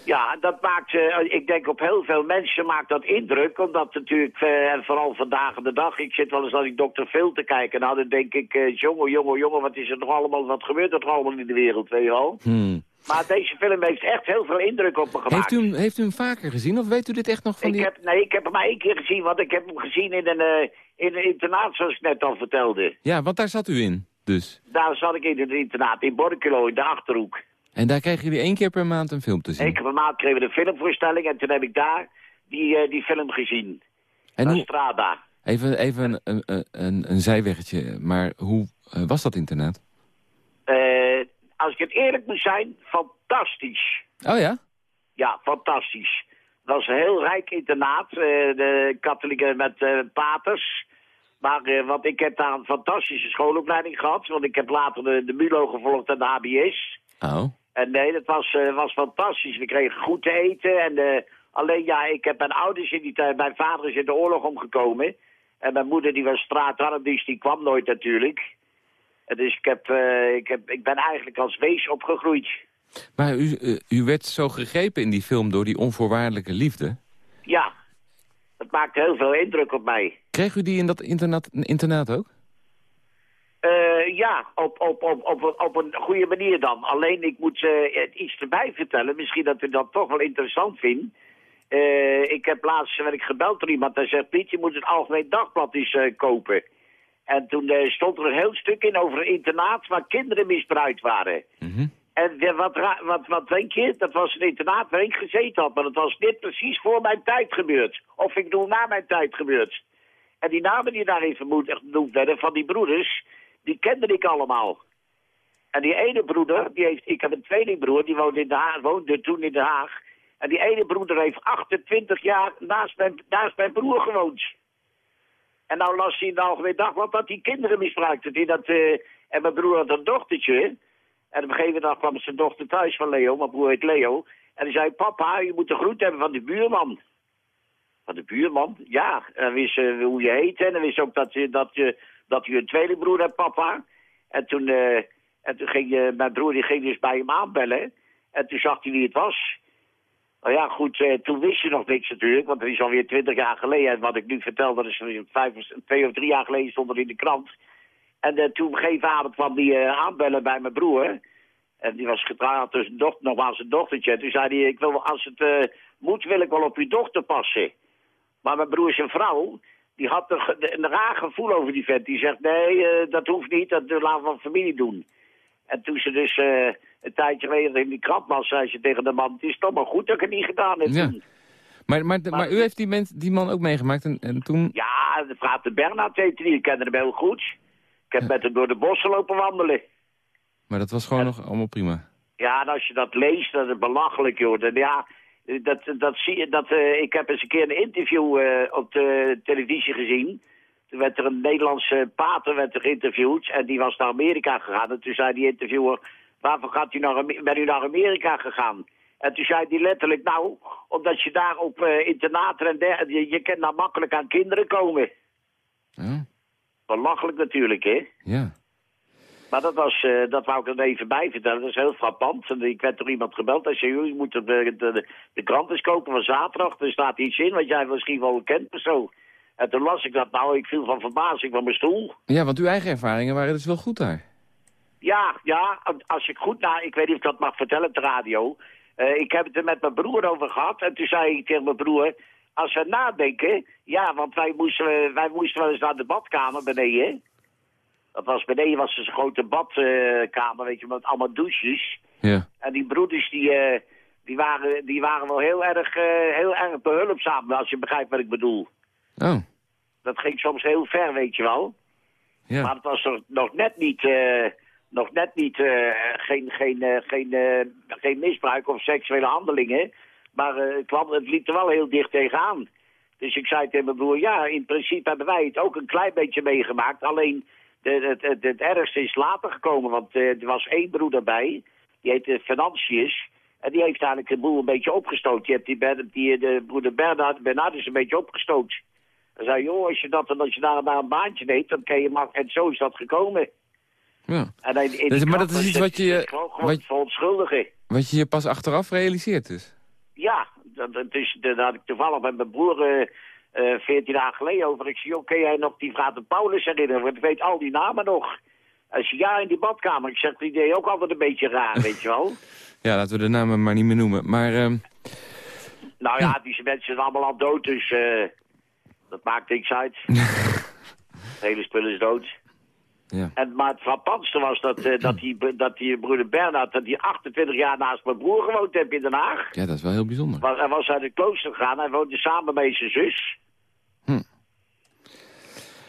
Ja, dat maakt, eh, ik denk op heel veel mensen maakt dat indruk, omdat natuurlijk, eh, en vooral vandaag de dag, ik zit wel eens naar die Dr. Phil te kijken, nou dan denk ik, eh, jongen, jongen, jongen, wat is er nog allemaal, wat gebeurt er nog allemaal in de wereld, weet je wel? Hmm. Maar deze film heeft echt heel veel indruk op me gemaakt. Heeft u, hem, heeft u hem vaker gezien of weet u dit echt nog van Ik die... heb, nee, ik heb hem maar één keer gezien, want ik heb hem gezien in een, eh, in een internaat, zoals ik net al vertelde. Ja, want daar zat u in, dus. Daar zat ik in het internaat, in Borculo, in de Achterhoek. En daar kregen jullie één keer per maand een film te zien. Eén keer per maand kregen we de filmvoorstelling en toen heb ik daar die, eh, die film gezien. En hoe, Strada. even even een, een, een, een, een zijweggetje, maar hoe eh, was dat internaat? Eh, als ik het eerlijk moet zijn, fantastisch. Oh ja? Ja, fantastisch. Dat was een heel rijk internaat, eh, de katholieken met eh, paters. Maar eh, want ik heb daar een fantastische schoolopleiding gehad, want ik heb later de, de MULO gevolgd en de HBS. Oh. En nee, dat was, was fantastisch. We kregen goed te eten. En, alleen ja, ik heb mijn ouders in die tijd... Mijn vader is in de oorlog omgekomen. En mijn moeder die was straatarm, dus die kwam nooit natuurlijk. En dus ik, heb, eh, ik, heb, ik ben eigenlijk als wees opgegroeid. Maar u, eh, u werd zo gegrepen in die film door die onvoorwaardelijke liefde. Ja. Dat maakte heel veel indruk op mij. Kreeg u die in dat internaat, internaat ook? Eh, ja, op, op, op, op, een- op een goede manier dan. Alleen ik moet iets erbij vertellen. Misschien dat u dat toch wel interessant vindt. Ik heb laatst werd ik gebeld door iemand. Hij zegt, Piet, je moet het Algemeen Dagblad eens kopen. En toen eh, stond er een heel stuk in over een internaat waar kinderen misbruikt waren. En weer wat, wat, wat denk je? Dat was een internaat waar ik gezeten had. Maar dat was net precies voor mijn tijd gebeurd. Of ik bedoel na mijn tijd gebeurd. En die namen die daarin vermoed- genoemd werden van die broeders, die kende ik allemaal. En die ene broeder, die heeft, ik heb een tweelingbroer, die woonde, in de Haag, woonde toen in Den Haag. En die ene broeder heeft 28 jaar naast mijn, naast mijn broer gewoond. En nou las hij in de Algemeen Dagblad dat die kinderen misbruikte. Dat, eh, en mijn broer had een dochtertje. En op een gegeven dag kwam zijn dochter thuis van Leo, mijn broer heet Leo. En die zei, papa, je moet de groet hebben van de buurman. Van de buurman? Ja, en dan wist ze hoe je heet. En dan wist ook dat je, dat je, dat je een tweelingbroer hebt, papa. En toen, eh, en toen ging eh, mijn broer die ging dus bij hem aanbellen. En toen zag hij wie het was. Nou ja, goed, eh, toen wist je nog niks natuurlijk. Want het is alweer twintig jaar geleden. En wat ik nu vertel, dat is vijf, twee of drie jaar geleden stond er in de krant. En eh, toen op een gegeven kwam die eh, aanbellen bij mijn broer. En die was getrouwd, dus een dochter, nogmaals een dochtertje. En toen zei hij, ik wil, als het moet, wil ik wel op uw dochter passen. Maar mijn broer zijn vrouw, die had een, een raar gevoel over die vent. Die zegt, nee, dat hoeft niet, dat laten we van familie doen. En toen ze dus een tijdje geleden in die krant was, zei ze tegen de man... het is toch maar goed dat ik het niet gedaan heb Ja. Maar, maar, maar u heeft die, mens, die man ook meegemaakt en, en toen... Ja, de frater Bernhard heet hij, ik kende hem heel goed. Ik heb met hem door de bossen lopen wandelen. Maar dat was gewoon nog allemaal prima. Ja, en als je dat leest, dat is belachelijk, joh. En ja, dat, dat zie je, dat, eh, ik heb eens een keer een interview eh, op de televisie gezien. Toen werd er een Nederlandse pater werd er geïnterviewd en die was naar Amerika gegaan. En toen zei die interviewer, waarvoor gaat u naar, ben u naar Amerika gegaan? En toen zei hij letterlijk, nou, omdat je daar op eh, internaten en der, je, je kan daar makkelijk aan kinderen komen. Ja, Belachelijk natuurlijk, hè? ja. Maar dat, was, eh, dat wou ik er even bij vertellen. Dat is heel frappant. En ik werd door iemand gebeld. Hij zei, joh, je moet de, de, de, de krant eens kopen van zaterdag. Er staat iets in wat jij misschien wel kent of zo. En toen las ik dat nou. Ik viel van verbazing van mijn stoel. Ja, want uw eigen ervaringen waren dus wel goed daar. Ja, ja, als ik goed na... Ik weet niet of ik dat mag vertellen op de radio. Eh, ik heb het er met mijn broer over gehad. En toen zei ik tegen mijn broer... Als we nadenken... Ja, want wij moesten, wij moesten wel eens naar de badkamer beneden. Dat was beneden was dus een grote badkamer, weet je, met allemaal douches. Ja. En die broeders die, eh, die, waren, die waren wel heel erg, eh, heel erg behulpzaam, als je begrijpt wat ik bedoel. Oh, Dat ging soms heel ver, weet je wel. ja. Maar het was nog, nog net niet, nog net niet eh, geen, geen, eh, geen, eh, geen misbruik of seksuele handelingen. Maar het, het liep er wel heel dicht tegenaan. Dus ik zei tegen mijn broer, ja, in principe hebben wij het ook een klein beetje meegemaakt. Alleen het, het, het ergste is later gekomen, want er was één broeder bij. Die heette Financius. En die heeft eigenlijk de boel een beetje opgestoot. Je hebt die, de broeder Bernard, Bernard is een beetje opgestoot. Hij zei, joh, als je, dat, als je daar, een baantje neemt, dan kan je mak En zo is dat gekomen. Ja. En in Dus- maar dat is iets wat je- wat- verontschuldigen. Wat je je pas achteraf realiseert dus. Ja, dat, dat is, daar had ik toevallig met mijn broer eh, eh, 14 dagen geleden over. Ik joh, kun jij nog die Vader Paulus herinneren? Want ik weet al die namen nog. Hij zei, ja, in die badkamer. Ik zeg, die deed ook altijd een beetje raar, weet je wel. Ja, laten we de namen maar niet meer noemen. Maar ehm, Nou ja, die mensen zijn allemaal al dood, dus eh, dat maakt niks uit. Het hele spul is dood. Ja. En, maar het frappantste was dat, eh, dat, die, dat die broeder Bernard, dat die 28 jaar naast mijn broer gewoond heeft in Den Haag. ja, dat is wel heel bijzonder. Was, hij was uit het klooster gegaan, hij woonde samen met zijn zus. Hm.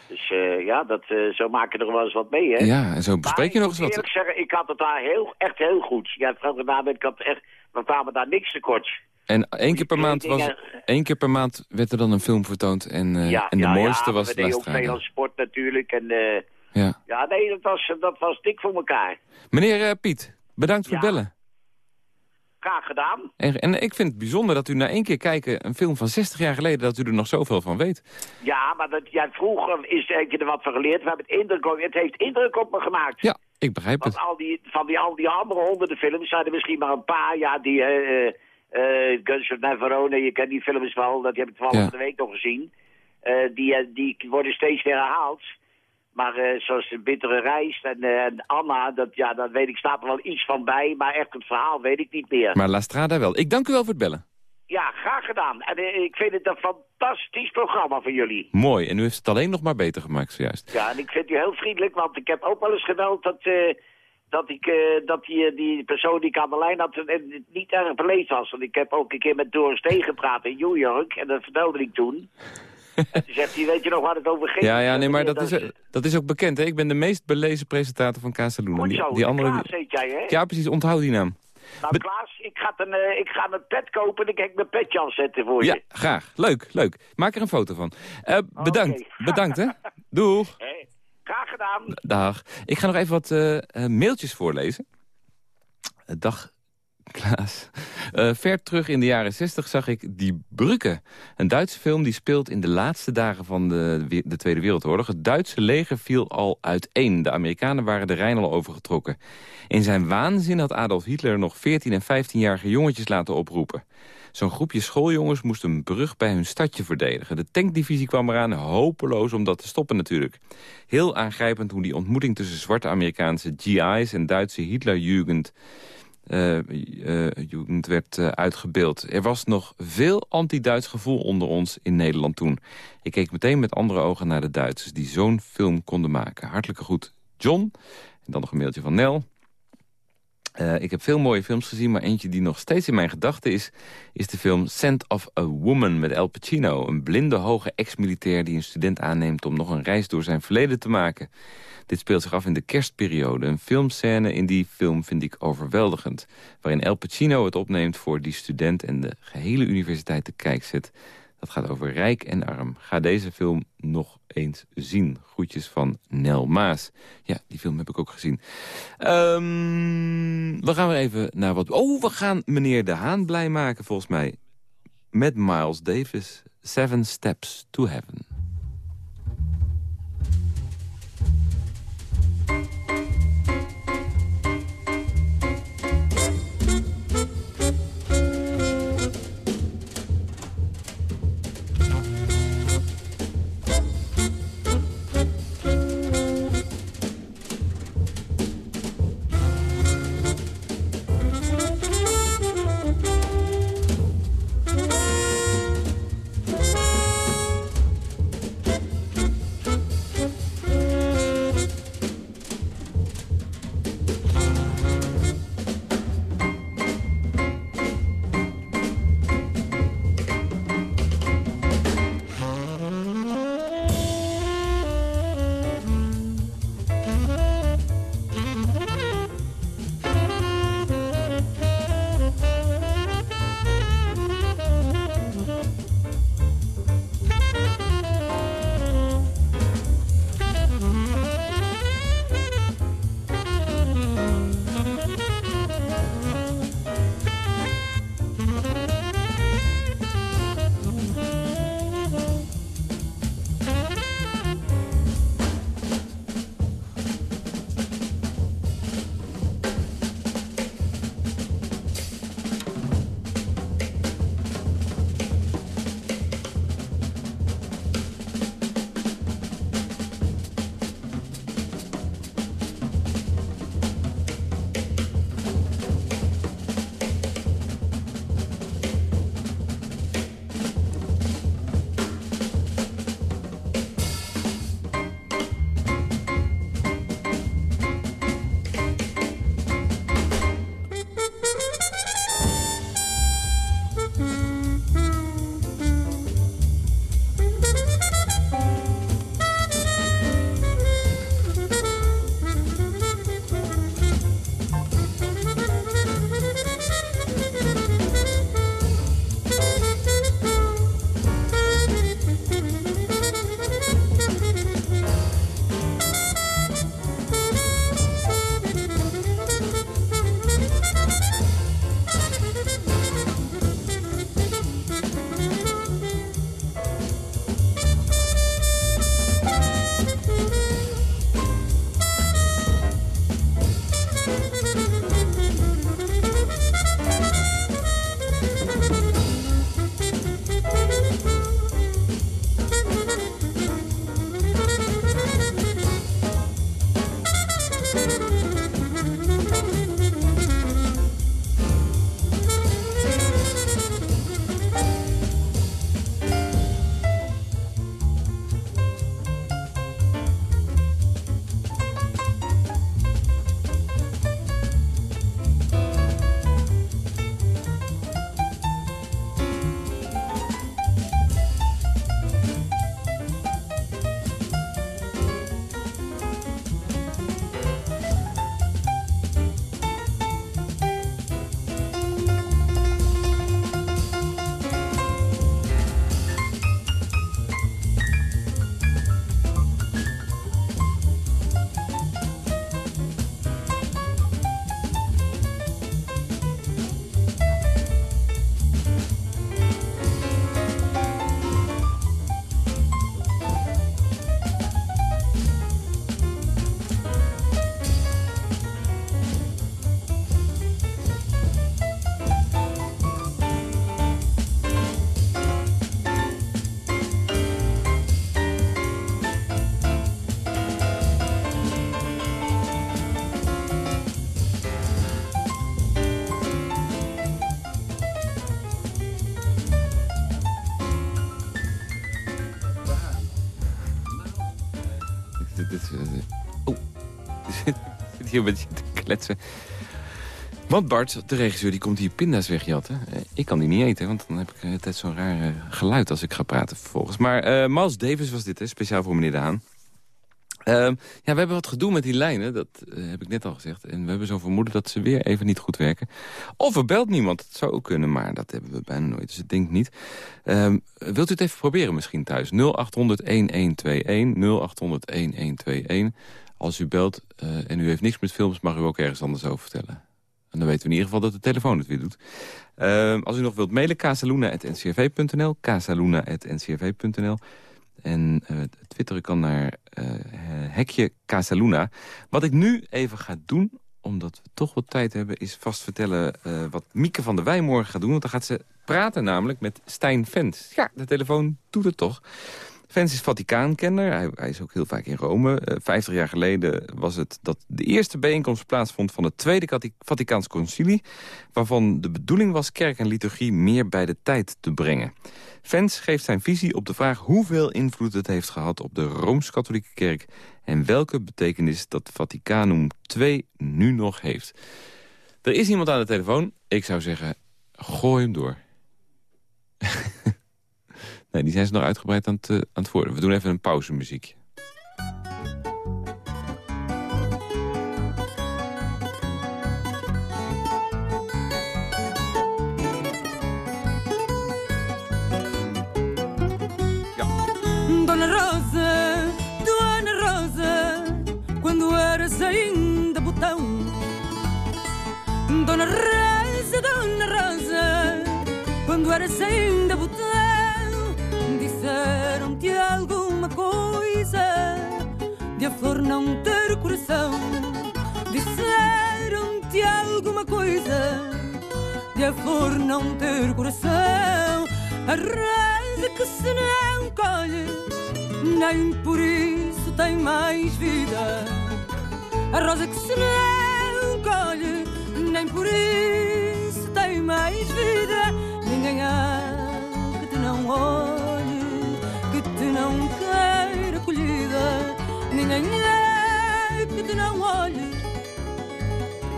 Dus eh, ja, dat, eh, zo maak je er wel eens wat mee, hè? Ja, en zo bespreek je nog ik eens wat. eerlijk zeggen, ik had het daar heel, echt heel goed. Ja, het gedaan, ik had echt, we kwamen daar niks tekort. En één keer per maand was, één keer per maand werd er dan een film vertoond. En, ja, en de ja, mooiste ja, was we de deden ook laatste veel sport natuurlijk. En Ja. ja, nee, dat was, dat was dik voor elkaar. Meneer eh, Piet, bedankt voor Ja. het bellen. Graag gedaan. En, en ik vind het bijzonder dat u na één keer kijken... een film van 60 jaar geleden, dat u er nog zoveel van weet. Ja, maar dat, ja, vroeger is heb je er wat van geleerd. We hebben het, indruk, het heeft indruk op me gemaakt. Ja, ik begrijp Want het. al die, van die, al die andere honderden films zijn er misschien maar een paar ja, die, eh, eh, Guns of Navarone, je kent die films wel, dat heb ik toevallig Ja. van de week nog gezien. Die, die worden steeds weer herhaald. Maar eh, zoals de Bittere Rijst en, eh, en Anna, dat, ja, dat weet ik, staat er wel iets van bij. Maar echt het verhaal weet ik niet meer. Maar La Strada wel. Ik dank u wel voor het bellen. Ja, graag gedaan. En eh, ik vind het een fantastisch programma van jullie. Mooi. En u heeft het alleen nog maar beter gemaakt zojuist. Ja, en ik vind u heel vriendelijk, want ik heb ook wel eens gemeld dat, dat, ik, dat die, die persoon die ik aan de lijn had niet erg beleefd was. Want ik heb ook een keer met Doris Day gepraat in New York en dat vertelde ik toen. zegt hij, weet je nog waar het over ging? Ja, ja, nee, maar Ja, dat is, dat is ook bekend. Hè? Ik ben de meest belezen presentator van Casaluna. Die, die andere... Klaas heet jij, hè? Ja, precies. Onthoud die naam. Nou, Klaas, ik ga, een, eh, ik ga mijn pet kopen en ik ga mijn petje afzetten voor Ja, je. graag. Leuk, leuk. Maak er een foto van. Eh, bedankt. Bedankt, hè. Doeg. Hè? Graag gedaan. Dag. Ik ga nog even wat eh, mailtjes voorlezen. Dag, Klaas. Eh, ver terug in de jaren 60 zag ik Die Brücke. Een Duitse film die speelt in de laatste dagen van de, de Tweede Wereldoorlog. Het Duitse leger viel al uiteen. De Amerikanen waren de Rijn al overgetrokken. In zijn waanzin had Adolf Hitler nog 14 en 15-jarige jongetjes laten oproepen. Zo'n groepje schooljongens moest een brug bij hun stadje verdedigen. De tankdivisie kwam eraan, hopeloos om dat te stoppen natuurlijk. Heel aangrijpend hoe die ontmoeting tussen zwarte Amerikaanse GI's en Duitse Hitlerjugend Jugend werd eh, uitgebeeld. Er was nog veel anti-Duits gevoel onder ons in Nederland toen. Ik keek meteen met andere ogen naar de Duitsers die zo'n film konden maken. Hartelijke groet, John. En dan nog een mailtje van Nel. Eh, ik heb veel mooie films gezien, maar eentje die nog steeds in mijn gedachten is... is de film Scent of a Woman met Al Pacino. Een blinde, hoge ex-militair die een student aanneemt... om nog een reis door zijn verleden te maken. Dit speelt zich af in de kerstperiode. Een filmscène in die film vind ik overweldigend. Waarin Al Pacino het opneemt voor die student... en de gehele universiteit te kijk zet. Dat gaat over rijk en arm. Ga deze film nog eens zien. Groetjes van Nel Maas. Ja, die film heb ik ook gezien. Ehm, we gaan weer even naar wat... Oh, we gaan meneer De Haan blij maken, volgens mij. Met Miles Davis. Seven Steps to Heaven. Hier te kletsen. Want Bart, de regisseur, die komt hier pinda's wegjatten. Eh, ik kan die niet eten, want dan heb ik uh, altijd zo'n raar eh, geluid als ik ga praten vervolgens. Maar eh Miles Davis was dit, hè, speciaal voor meneer De Haan. Ehm, ja, we hebben wat gedoe met die lijnen, dat eh, heb ik net al gezegd. En we hebben zo'n vermoeden dat ze weer even niet goed werken. Of er belt niemand, dat zou ook kunnen, maar dat hebben we bijna nooit. Dus ik denk niet. Ehm, wilt u het even proberen misschien thuis? 0800-1121, 0800-1121. Als u belt eh, en u heeft niks met films, mag u ook ergens anders over vertellen. En dan weten we in ieder geval dat de telefoon het weer doet. Ehm, als u nog wilt mailen, casaluna.ncrv.nl, casaluna.ncrv.nl. En eh twitteren kan naar eh, hekje Casaluna. Wat ik nu even ga doen, omdat we toch wat tijd hebben... is vast vertellen eh, wat Mieke van der Wij morgen gaat doen. Want dan gaat ze praten namelijk met Stijn Vent. Ja, de telefoon doet het toch. Vens is Vaticaankenner. Hij, hij is ook heel vaak in Rome. Eh, Vijftig jaar geleden was het dat de eerste bijeenkomst plaatsvond... van het Tweede Vaticaans Concilie... waarvan de bedoeling was kerk en liturgie meer bij de tijd te brengen. Vens geeft zijn visie op de vraag hoeveel invloed het heeft gehad... op de Rooms-Katholieke Kerk... en welke betekenis dat Vaticanum II nu nog heeft. Er is iemand aan de telefoon. Ik zou zeggen, gooi hem door. Nee, die zijn ze nog uitgebreid aan het, eh, aan het worden. We doen even een pauzemuziekje. Dona Rosa, Dona Rosa, quando eras ainda botão. Disseram-te alguma coisa de a flor não ter coração. Disseram-te alguma coisa de a flor não ter coração. A rosa que se não colhe, nem por isso tem mais vida. A rosa que se não colhe, nem por isso tem mais vida. Ninguém há que te não que te não queira colhida. Ninguém há que te não olhe,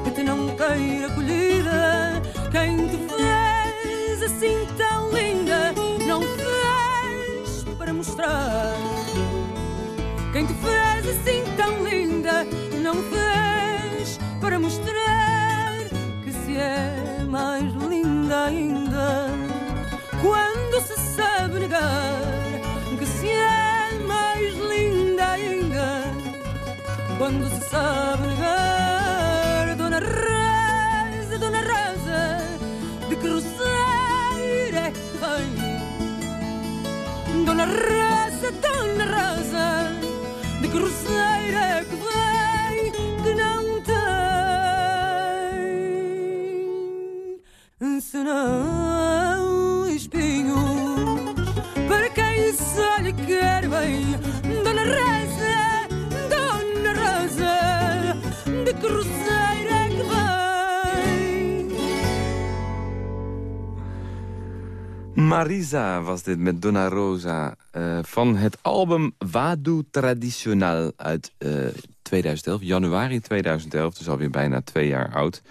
que te não queira colhida. Quem te fez assim tão linda, não fez para mostrar. Quem te fez assim tão linda, não fez Quando se sabe negar, Dona Rosa, Dona Rosa, de que é que vem? Dona Rosa, Dona Rosa, Marisa was dit met Donna Rosa eh, van het album Wadu Tradicional uit eh, 2011, januari 2011, dus alweer bijna twee jaar oud.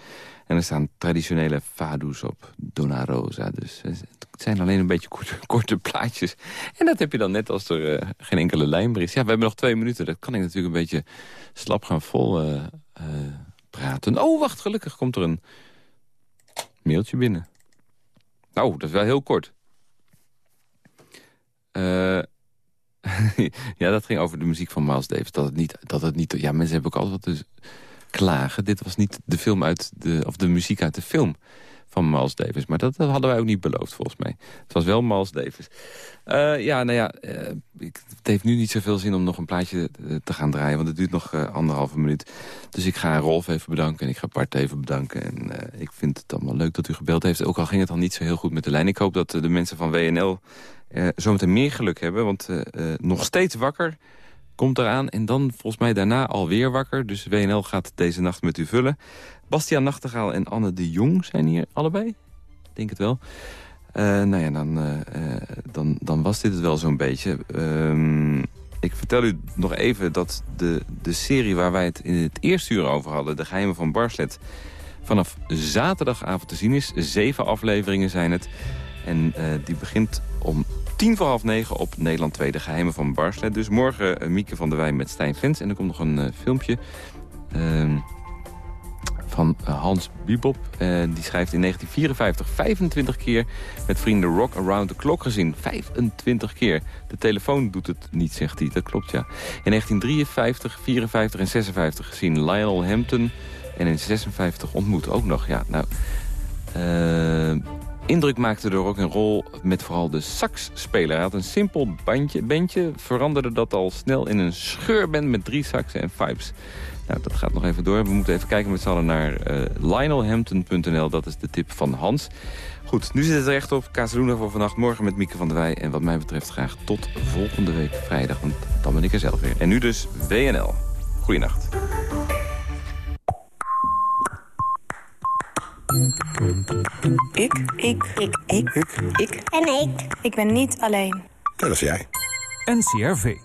En er staan traditionele fado's op, Donna Rosa. Dus eh, het zijn alleen een beetje korte, plaatjes. En dat heb je dan net als er eh, geen enkele lijn meer is. Ja, we hebben nog twee minuten, dat kan ik natuurlijk een beetje slap gaan vol eh, eh, praten. Oh, wacht, gelukkig komt er een mailtje binnen. Nou, dat is wel heel kort. Eh, ja, dat ging over de muziek van Miles Davis. Dat het niet, dat het niet, ja, mensen hebben ook altijd wat te klagen. Dit was niet de film uit de, of de muziek uit de film van Miles Davis. Maar dat, hadden wij ook niet beloofd, volgens mij. Het was wel Miles Davis. Eh, ja, nou ja, eh, het heeft nu niet zoveel zin om nog een plaatje eh, te gaan draaien. Want het duurt nog eh, anderhalve minuut. Dus ik ga Rolf even bedanken en ik ga Bart even bedanken. En ik vind het allemaal leuk dat u gebeld heeft. Ook al ging het dan niet zo heel goed met de lijn. Ik hoop dat de mensen van WNL zometeen meer geluk hebben. Want nog steeds wakker komt eraan. En dan volgens mij daarna alweer wakker. Dus WNL gaat deze nacht met u vullen. Bastiaan Nachtegaal en Anne de Jong zijn hier allebei. Ik denk het wel. Eh, nou ja, dan, eh, eh, dan, dan was dit het wel zo'n beetje. Ehm, ik vertel u nog even dat de, de serie waar wij het in het eerste uur over hadden... De Geheimen van Barslet, vanaf zaterdagavond te zien is. Zeven afleveringen zijn het. En die begint om tien voor half negen op Nederland 2, De Geheimen van Barslet. Dus morgen uh, Mieke van der Wij met Stijn Vens. En er komt nog een uh, filmpje uh, van Hans Bibop. die schrijft in 1954 25 keer met vrienden Rock Around the Clock gezien. 25 keer. De telefoon doet het niet, zegt hij. Dat klopt, ja. In 1953, 54 en 56 gezien Lionel Hampton... En in 56 ontmoet ook nog. Ja, nou, uh, indruk maakte door ook een rol met vooral de saxspeler. Hij had een simpel bandje, bandje, veranderde dat al snel in een scheurband met drie saxen en pipes. Nou, dat gaat nog even door. We moeten even kijken met z'n allen naar uh, lionelhampton.nl. Dat is de tip van Hans. Goed, nu zit het er echt op. Casaluna voor vannacht. Morgen met Mieke van der Wij. En wat mij betreft graag tot volgende week vrijdag. Want dan ben ik er zelf weer. En nu dus WNL. Goeienacht. Ik. Ik. Ik. Ik. Ik. Ik. En ik. Ik ben niet alleen. Dat is jij. NCRV.